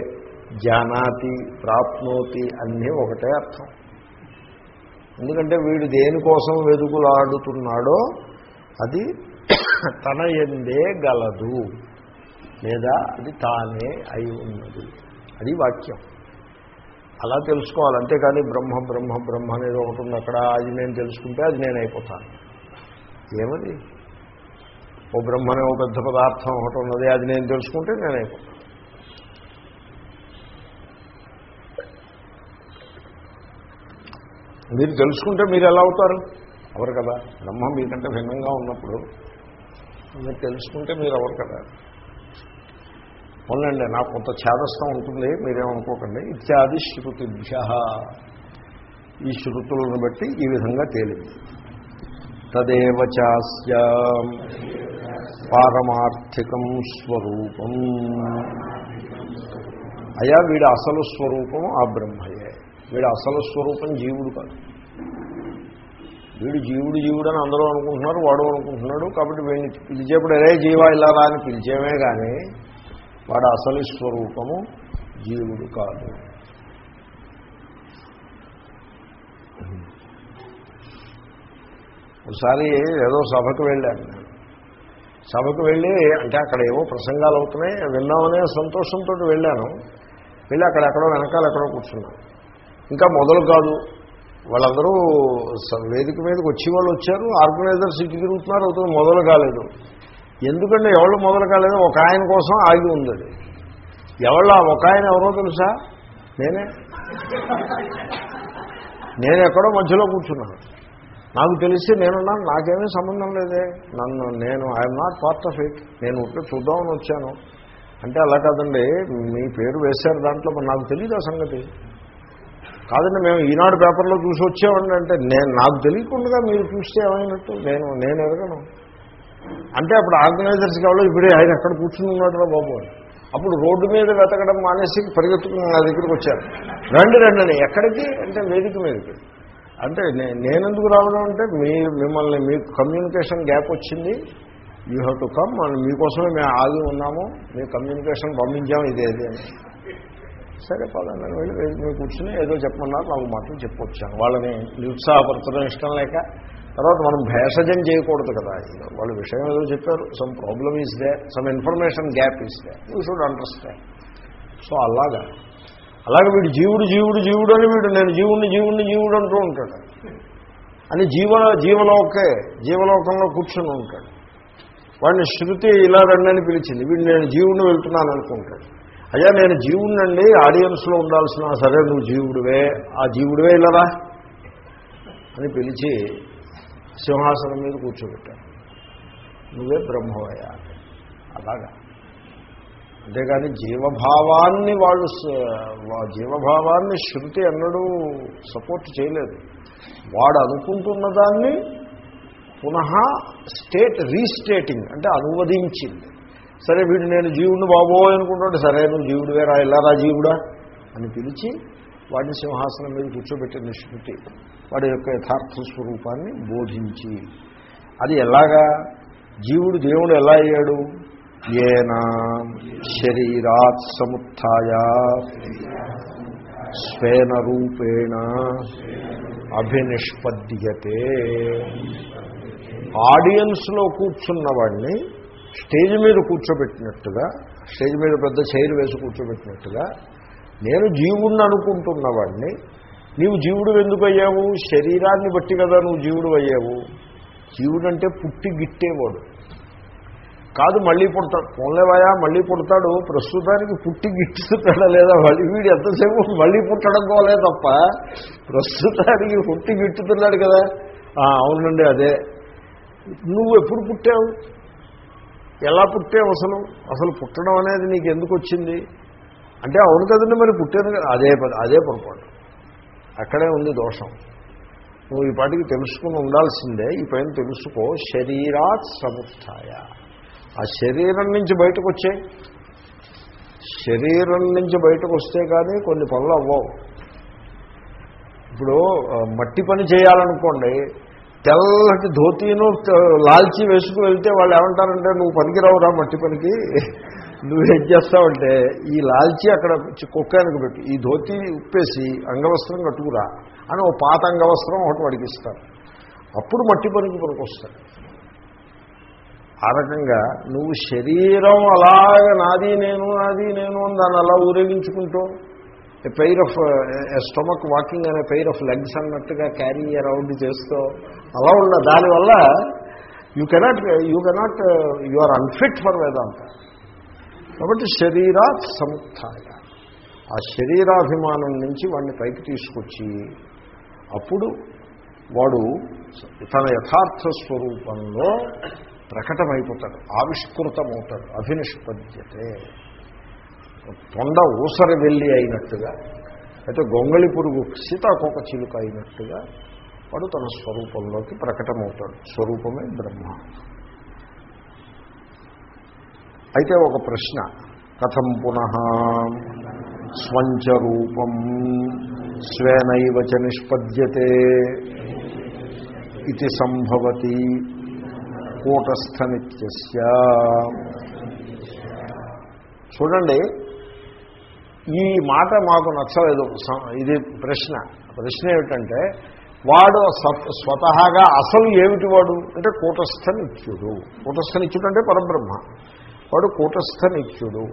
[SPEAKER 1] జానాతి ప్రాప్నోతి అన్నీ ఒకటే అర్థం. ఎందుకంటే వీడు దేనికోసం వెతుకులాడుతున్నాడో అది తన ఎందే గలదు. లేదా అది తానే అయి ఉన్నది. అది వాక్యం. అలా తెలుసుకోవాలి. అంతేకాని బ్రహ్మ బ్రహ్మ బ్రహ్మ అనేది ఒకటి ఉంది అక్కడ. అది నేను తెలుసుకుంటే అది నేను అయిపోతాను. ఏమది? ఓ బ్రహ్మనే ఓ పెద్ద పదార్థం ఒకటి ఉన్నది. అది నేను తెలుసుకుంటే నేను అయిపోతాను. మీరు తెలుసుకుంటే మీరు ఎలా అవుతారు? ఎవరు కదా? బ్రహ్మ మీకంటే భిన్నంగా ఉన్నప్పుడు మీరు తెలుసుకుంటే మీరు ఎవరు కదా? అవునండి నాకు కొంత ఛేదస్థం ఉంటుంది మీరేమనుకోకండి ఇత్యాది శృతిభ్య. ఈ శృతులను బట్టి ఈ విధంగా తేలింది. తదేవ చాస్య పారమార్థికం స్వరూపం. అయా వీడి అసలు స్వరూపం ఆ బ్రహ్మయే. వీడి అసలు స్వరూపం జీవుడు కాదు. వీడు జీవుడు జీవుడు అని అందరూ అనుకుంటున్నారు వాడు అనుకుంటున్నాడు కాబట్టి వీడిని పిలిచేప్పుడు అరే జీవా ఇలా రా అని పిలిచేమే కానీ వాడు అసలు స్వరూపము జీవుడు కాదు. ఒకసారి ఏదో సభకు వెళ్ళాను. నేను సభకు వెళ్ళి అంటే అక్కడ ఏవో ప్రసంగాలు అవుతున్నాయి విన్నామనే సంతోషంతో వెళ్ళాను. వెళ్ళి అక్కడ ఎక్కడో వెనకాల ఎక్కడో కూర్చున్నాను ఇంకా మొదలు కాదు. వాళ్ళందరూ స- వేదిక మీదకి వచ్చి వాళ్ళు వచ్చారు. ఆర్గనైజర్స్ ఇటు తిరుగుతున్నారు అవుతుంది మొదలు కాలేదు. ఎందుకంటే ఎవరు మొదలు కాలేదు ఒక ఆయన కోసం ఆగి ఉంది అది ఆ ఒక ఆయన ఎవరో తెలుసా? నేనే. నేను ఎక్కడో మధ్యలో కూర్చున్నాను. నాకు తెలిసి నేనున్నాను నాకేమీ సంబంధం లేదే. నన్ను నేను I'm not part of it నేను ఉంటే చూద్దామని వచ్చాను. అంటే అలా కాదండి మీ పేరు వేశారు దాంట్లో మరి నాకు తెలియదు ఆ సంగతి. కాదండి మేము ఈనాడు పేపర్లో చూసి వచ్చామండి అంటే నేను నాకు తెలియకుండా మీరు చూస్తే ఏమైనట్టు? నేను నేను ఎరగను. అంటే అప్పుడు ఆర్గనైజర్స్ కావాలి ఇప్పుడే ఆయన ఎక్కడ కూర్చుని ఉన్నాడు రా బాబు అప్పుడు రోడ్డు మీద వెతకడం మానేసి పరిగెత్తుకుని నా దగ్గరికి వచ్చారు. రండి రండి అని. ఎక్కడికి? అంటే వేదిక మీదకి. అంటే నేనెందుకు రావడం అంటే మీ మిమ్మల్ని మీకు కమ్యూనికేషన్ గ్యాప్ వచ్చింది. యూ హ్యావ్ టు కమ్ మనం మీకోసమే మేము ఆగి ఉన్నాము. మీ కమ్యూనికేషన్ పంపించాము ఇదేది అని. సరే పదండి అని వెళ్ళి వేదిక మీద కూర్చుని ఏదో చెప్పమన్నారు నాకు మాటలు చెప్పొచ్చాను వాళ్ళని నిరుత్సాహపరచడం ఇష్టం లేక తర్వాత మనం భేషజం చేయకూడదు కదా. వాళ్ళ విషయం ఏదో చెప్పారు. Some problem is there some information gap is there you should understand so అలాగా. అలాగే వీడు జీవుడు జీవుడు జీవుడు అని వీడు నేను జీవుడిని జీవుడిని జీవుడు అంటూ ఉంటాడు. అని జీవ జీవలోకే జీవలోకంలో కూర్చొని ఉంటాడు. వాడిని శృతి ఇలా రండి అని పిలిచింది. వీడు నేను జీవుడిని వెళ్తున్నాను అనుకుంటాడు. అయ్యా నేను జీవుడినండి ఆడియన్స్లో ఉండాల్సిన సరే నువ్వు జీవుడివే. ఆ జీవుడివే ఇలారా? అని పిలిచి సింహాసనం మీద కూర్చోబెట్టాను. నువ్వే బ్రహ్మవయ్యా అలాగా. అంతేగాని జీవభావాన్ని వాళ్ళు జీవభావాన్ని శృతి ఎన్నడూ సపోర్ట్ చేయలేదు. వాడు అనుకుంటున్న దాన్ని పునః స్టేట్ రీస్టేటింగ్ అంటే అనువదించింది. సరే వీడు నేను జీవుడిని బాబో అనుకుంటాడు సరే నువ్వు జీవుడు వేరా ఇలా రా జీవుడా అని పిలిచి వాడిని సింహాసనం మీద కూర్చోబెట్టింది శృతి వాడి యొక్క యథార్థ స్వరూపాన్ని బోధించి. అది ఎలాగా? జీవుడు దేవుడు ఎలా అయ్యాడు? ఏనా శరీరాత్ సముత్య స్వేన రూపేణ అభినిష్పద్యతే. ఆడియన్స్లో కూర్చున్నవాడిని స్టేజ్ మీద కూర్చోబెట్టినట్టుగా స్టేజ్ మీద పెద్ద చైర్ వేసి కూర్చోబెట్టినట్టుగా నేను జీవుణ్ణి అనుకుంటున్నవాడిని నీవు జీవుడు ఎందుకు అయ్యావు? శరీరాన్ని బట్టి కదా నువ్వు జీవుడు అయ్యావు. జీవుడు అంటే పుట్టి గిట్టేవాడు. కాదు మళ్ళీ పుడతాడు. పోన్లేవాయా మళ్ళీ పుడతాడు. ప్రస్తుతానికి పుట్టి గిట్టుతాడా లేదా? మళ్ళీ వీడు ఎంతసేపు మళ్ళీ పుట్టడం కోలే తప్ప ప్రస్తుతానికి పుట్టి గిట్టుతున్నాడు కదా. అవునండి అదే. నువ్వు ఎప్పుడు పుట్టావు? ఎలా పుట్టావు అసలు? అసలు పుట్టడం అనేది నీకు ఎందుకు వచ్చింది? అంటే అవును కదండి మరి పుట్టాను కదా అదే పని అదే పొరపాటు. అక్కడే ఉంది దోషం. నువ్వు ఈ పాటికి తెలుసుకుని ఉండాల్సిందే ఈ పైన తెలుసుకో శరీరాత్ సముత్య ఆ శరీరం నుంచి బయటకు వచ్చే శరీరం నుంచి బయటకు వస్తే కానీ కొన్ని పనులు అవ్వవు. ఇప్పుడు మట్టి పని చేయాలనుకోండి తెల్లటి ధోతీను లాల్చి వేసుకు వెళ్తే వాళ్ళు ఏమంటారంటే నువ్వు పనికిరావురా మట్టి పనికి. నువ్వేం చేస్తావంటే ఈ లాల్చి అక్కడ కుక్కానికి పెట్టు ఈ ధోతి ఉప్పేసి అంగవస్త్రం కట్టుకురా అని ఓ పాత అంగవస్త్రం ఒకటి వాడికి ఇస్తారు అప్పుడు మట్టి పనికి పనికొస్తాడు ఆ రకంగా నువ్వు శరీరం అలాగ నాది నేను నాది నేను అని దాన్ని అలా ఊరేగించుకుంటూ a pair of stomach walking అనే పెయిర్ ఆఫ్ లెగ్స్ అన్నట్టుగా క్యారీ అరౌండ్ చేస్తూ అలా ఉన్న దానివల్ల you cannot you cannot you are unfit for Vedanta కాబట్టి శరీరాత్ సముత్య ఆ శరీరాభిమానం నుంచి వాడిని పైకి తీసుకొచ్చి అప్పుడు వాడు తన యథార్థ స్వరూపంలో ప్రకటమైపోతాడు ఆవిష్కృతమవుతాడు అభినిష్పద్యతే. తొండ ఊసరి వెళ్ళి అయినట్టుగా అయితే గొంగళి పురుగు సీతాకోక చిలుక అయినట్టుగా వాడు తన స్వరూపంలోకి ప్రకటమవుతాడు స్వరూపమే బ్రహ్మ. అయితే ఒక ప్రశ్న. కథం పునః స్వంచ రూపం స్వేనైవ చ నిష్పద్యతే ఇది సంభవతి కూటస్థనిత్య చూడండి ఈ మాట మాకు నచ్చలేదు. స- ఇది ప్రశ్న. ప్రశ్న ఏమిటంటే వాడు స్వతహాగా అసలు ఏమిటి వాడు? అంటే కూటస్థనిత్యుడు. కూటస్థనిత్యుడు అంటే పరబ్రహ్మ. వాడు కూటస్థ నిత్యుడు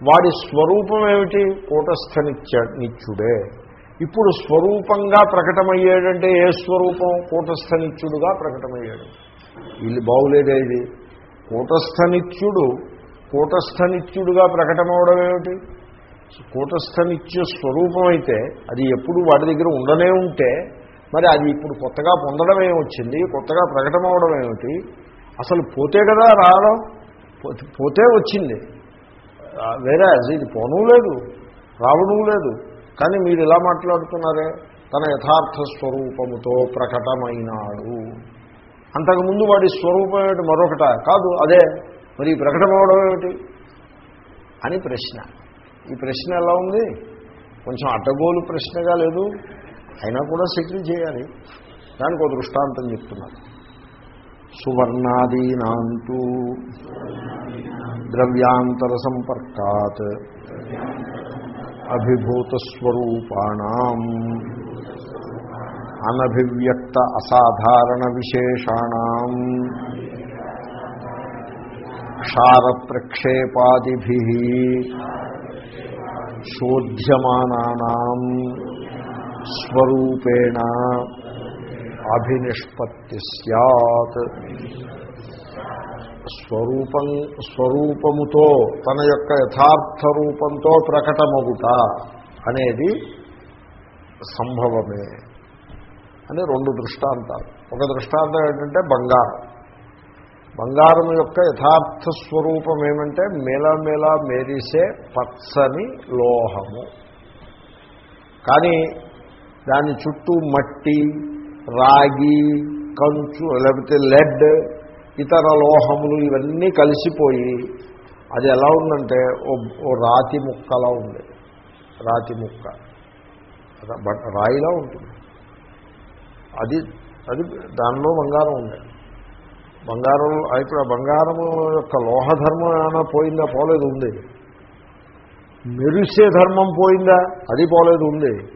[SPEAKER 1] వాడి స్వరూపం ఏమిటి కూటస్థ నిత్య నిత్యుడే ఇప్పుడు స్వరూపంగా ప్రకటమయ్యాడంటే ఏ స్వరూపం? కూటస్థ నిత్యుడుగా ప్రకటమయ్యాడు. వీళ్ళు బాగులేదే ఇది? కూటస్థ నిత్యుడు కూటస్థ నిత్యుడుగా ప్రకటమవడం ఏమిటి? కూటస్థ నిత్య స్వరూపం అయితే అది ఎప్పుడు వాడి దగ్గర ఉండనే ఉంటే మరి అది ఇప్పుడు కొత్తగా పొందడం ఏమొచ్చింది కొత్తగా ప్రకటమవడం ఏమిటి? అసలు పోతే కదా రావడం? పోతే- పోతే వచ్చింది. వేరే ఇది పోను లేదు రావడం లేదు. కానీ మీరు ఇలా మాట్లాడుతున్నారే? తన యథార్థ స్వరూపముతో ప్రకటమైనాడు. అంతకుముందు వాడి స్వరూపం ఏమిటి? మరొకట కాదు అదే. మరి ఈ ప్రకటమవడం ఏమిటి? అని ప్రశ్న. ఈ ప్రశ్న ఎలా ఉంది? కొంచెం అడ్డగోలు ప్రశ్నగా లేదు. అయినా కూడా సెటిల్ చేయాలి. దానికి ఒక దృష్టాంతం చెప్తున్నారు. సువర్ణాదీనాంతూ ద్రవ్యాంతర సంపర్కాత్ అభిభూతస్వరూపాణం. అనభివ్యక్త అసాధారణ విశేషాణం. క్షారప్రక్షేపాదిభి శోధ్యమానానాం. స్వరూపేణ అభినిష్పత్తి సత్ స్వరూపం స్వరూపముతో తన యొక్క యథార్థ రూపంతో ప్రకటమగుట అనేది సంభవమే అని రెండు దృష్టాంతాలు. ఒక దృష్టాంతం ఏంటంటే బంగారం. బంగారం యొక్క యథార్థ స్వరూపం ఏమంటే మేళమేళ మెరిసే పచ్చని లోహము. కానీ దాని చుట్టూ మట్టి రాగి కంచు లేకపోతే లెడ్ ఇతర లోహములు ఇవన్నీ కలిసిపోయి అది ఎలా ఉందంటే ఓ ఓ రాతి ముక్కలా ఉంది. రాతి ముక్క. బట్ రాయిలా ఉంటుంది. అది అది దానిలో బంగారం ఉంది. బంగారం ఇప్పుడు ఆ బంగారం యొక్క లోహధర్మం ఏమైనా పోయిందా? పోలేదు ఉంది. మెరిసే ధర్మం పోయిందా? అది పోలేదు ఉంది.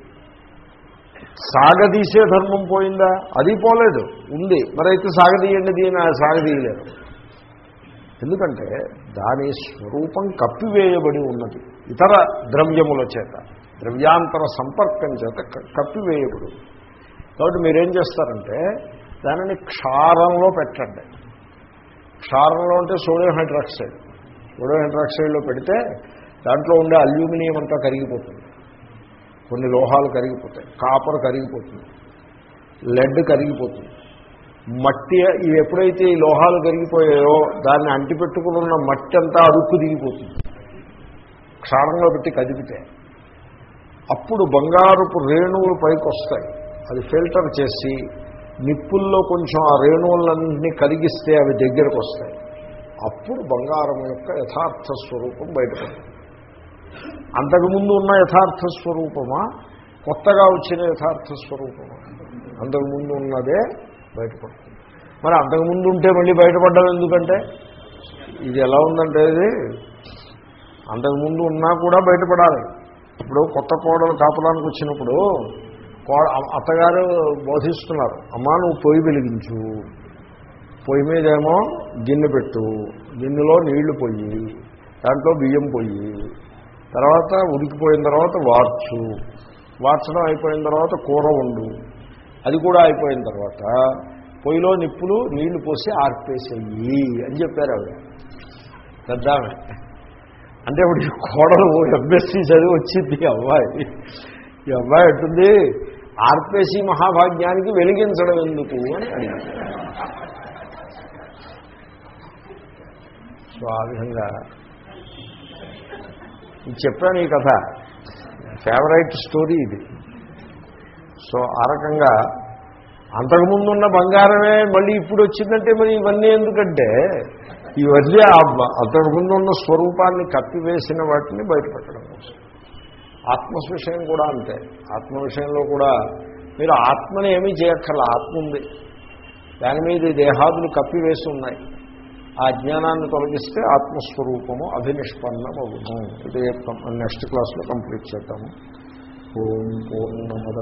[SPEAKER 1] సాగదీసే ధర్మం పోయిందా? అది పోలేదు. ఉంది. మరైతే సాగదీయండి దీని సాగదీయలేరు ఎందుకంటే దాని స్వరూపం కప్పివేయబడి ఉన్నది. ఇతర ద్రవ్యముల చేత ద్రవ్యాంతర సంపర్కం చేత క- కప్పివేయబడి. కాబట్టి మీరేం చేస్తారంటే దానిని క్షారంలో పెట్టండి. క్షారంలో అంటే సోడియం హైడ్రాక్సైడ్. సోడియం హైడ్రాక్సైడ్లో పెడితే దాంట్లో ఉండే అల్యూమినియం అంతా కరిగిపోతుంది. కొన్ని లోహాలు కరిగిపోతాయి. కాపర్ కరిగిపోతుంది. లెడ్ కరిగిపోతుంది. మట్టి ఇవి ఎప్పుడైతే ఈ లోహాలు కరిగిపోయాయో దాన్ని అంటిపెట్టుకుని ఉన్న మట్టి అంతా అరుక్కు దిగిపోతుంది. క్షారంలో పెట్టి కదిపితే. అప్పుడు బంగారపు రేణువులు పైకి వస్తాయి అది ఫిల్టర్ చేసి నిప్పుల్లో కొంచెం ఆ రేణువులన్నింటినీ కరిగిస్తే అవి దగ్గరకు వస్తాయి అప్పుడు బంగారం యొక్క యథార్థ స్వరూపం బయటపడుతుంది. అంతకుముందు ఉన్న యథార్థ స్వరూపమా? కొత్తగా వచ్చిన యథార్థ స్వరూపమా? అంతకుముందు ఉన్నదే బయటపడుతుంది. మరి అంతకుముందు ఉంటే మళ్ళీ బయటపడ్డం ఎందుకంటే? ఇది ఎలా ఉందంటే ఇది అంతకుముందు ఉన్నా కూడా బయటపడాలి. ఇప్పుడు కొత్త కోడలు కాపలానికి వచ్చినప్పుడు కోడ అత్తగారు బోధిస్తున్నారు అమ్మా నువ్వు పొయ్యి వెలిగించు. పొయ్యి మీదేమో గిన్నె పెట్టు. గిన్నెలో నీళ్ళు పొయ్యి. దాంట్లో బియ్యం పొయ్యి. తర్వాత ఉడికిపోయిన తర్వాత వార్చు. వార్చడం అయిపోయిన తర్వాత కూర ఉండు అది కూడా అయిపోయిన తర్వాత పొయ్యిలో నిప్పులు నీళ్ళు పోసి ఆర్పేసేయి అని చెప్పారు ఆవిడ. పెద్ద అంటే ఇప్పుడు కోడలు ఎంఎస్సీ చదివి వచ్చింది ఈ ఈ అబ్బాయి అంటుంది ఆర్పేసి మహాభాగ్యానికి వెలిగించడం ఎందుకు అని సో ఆ విధంగా ఇది చెప్పాను ఈ కథ. ఫేవరైట్ స్టోరీ ఇది. సో ఆ రకంగా అంతకుముందున్న బంగారమే మళ్ళీ ఇప్పుడు వచ్చిందంటే మరి ఇవన్నీ ఎందుకంటే ఇవన్నీ అంతకుముందు ఉన్న స్వరూపాన్ని కప్పివేసిన వాటిని బయటపెట్టడం కోసం. ఆత్మ విషయం కూడా అంతే. ఆత్మ విషయంలో కూడా మీరు ఆత్మని ఏమీ చేయక్కర్ల. ఆత్మ ఉంది. దాని మీద ఈ దేహాదులు కప్పివేసి ఉన్నాయి. ఆ జ్ఞానాన్ని తొలగిస్తే ఆత్మస్వరూపము అభినిష్పన్నమవును. ఇది నెక్స్ట్ క్లాస్లో కంప్లీట్ చేద్దాము. ఓం పూర్ణమద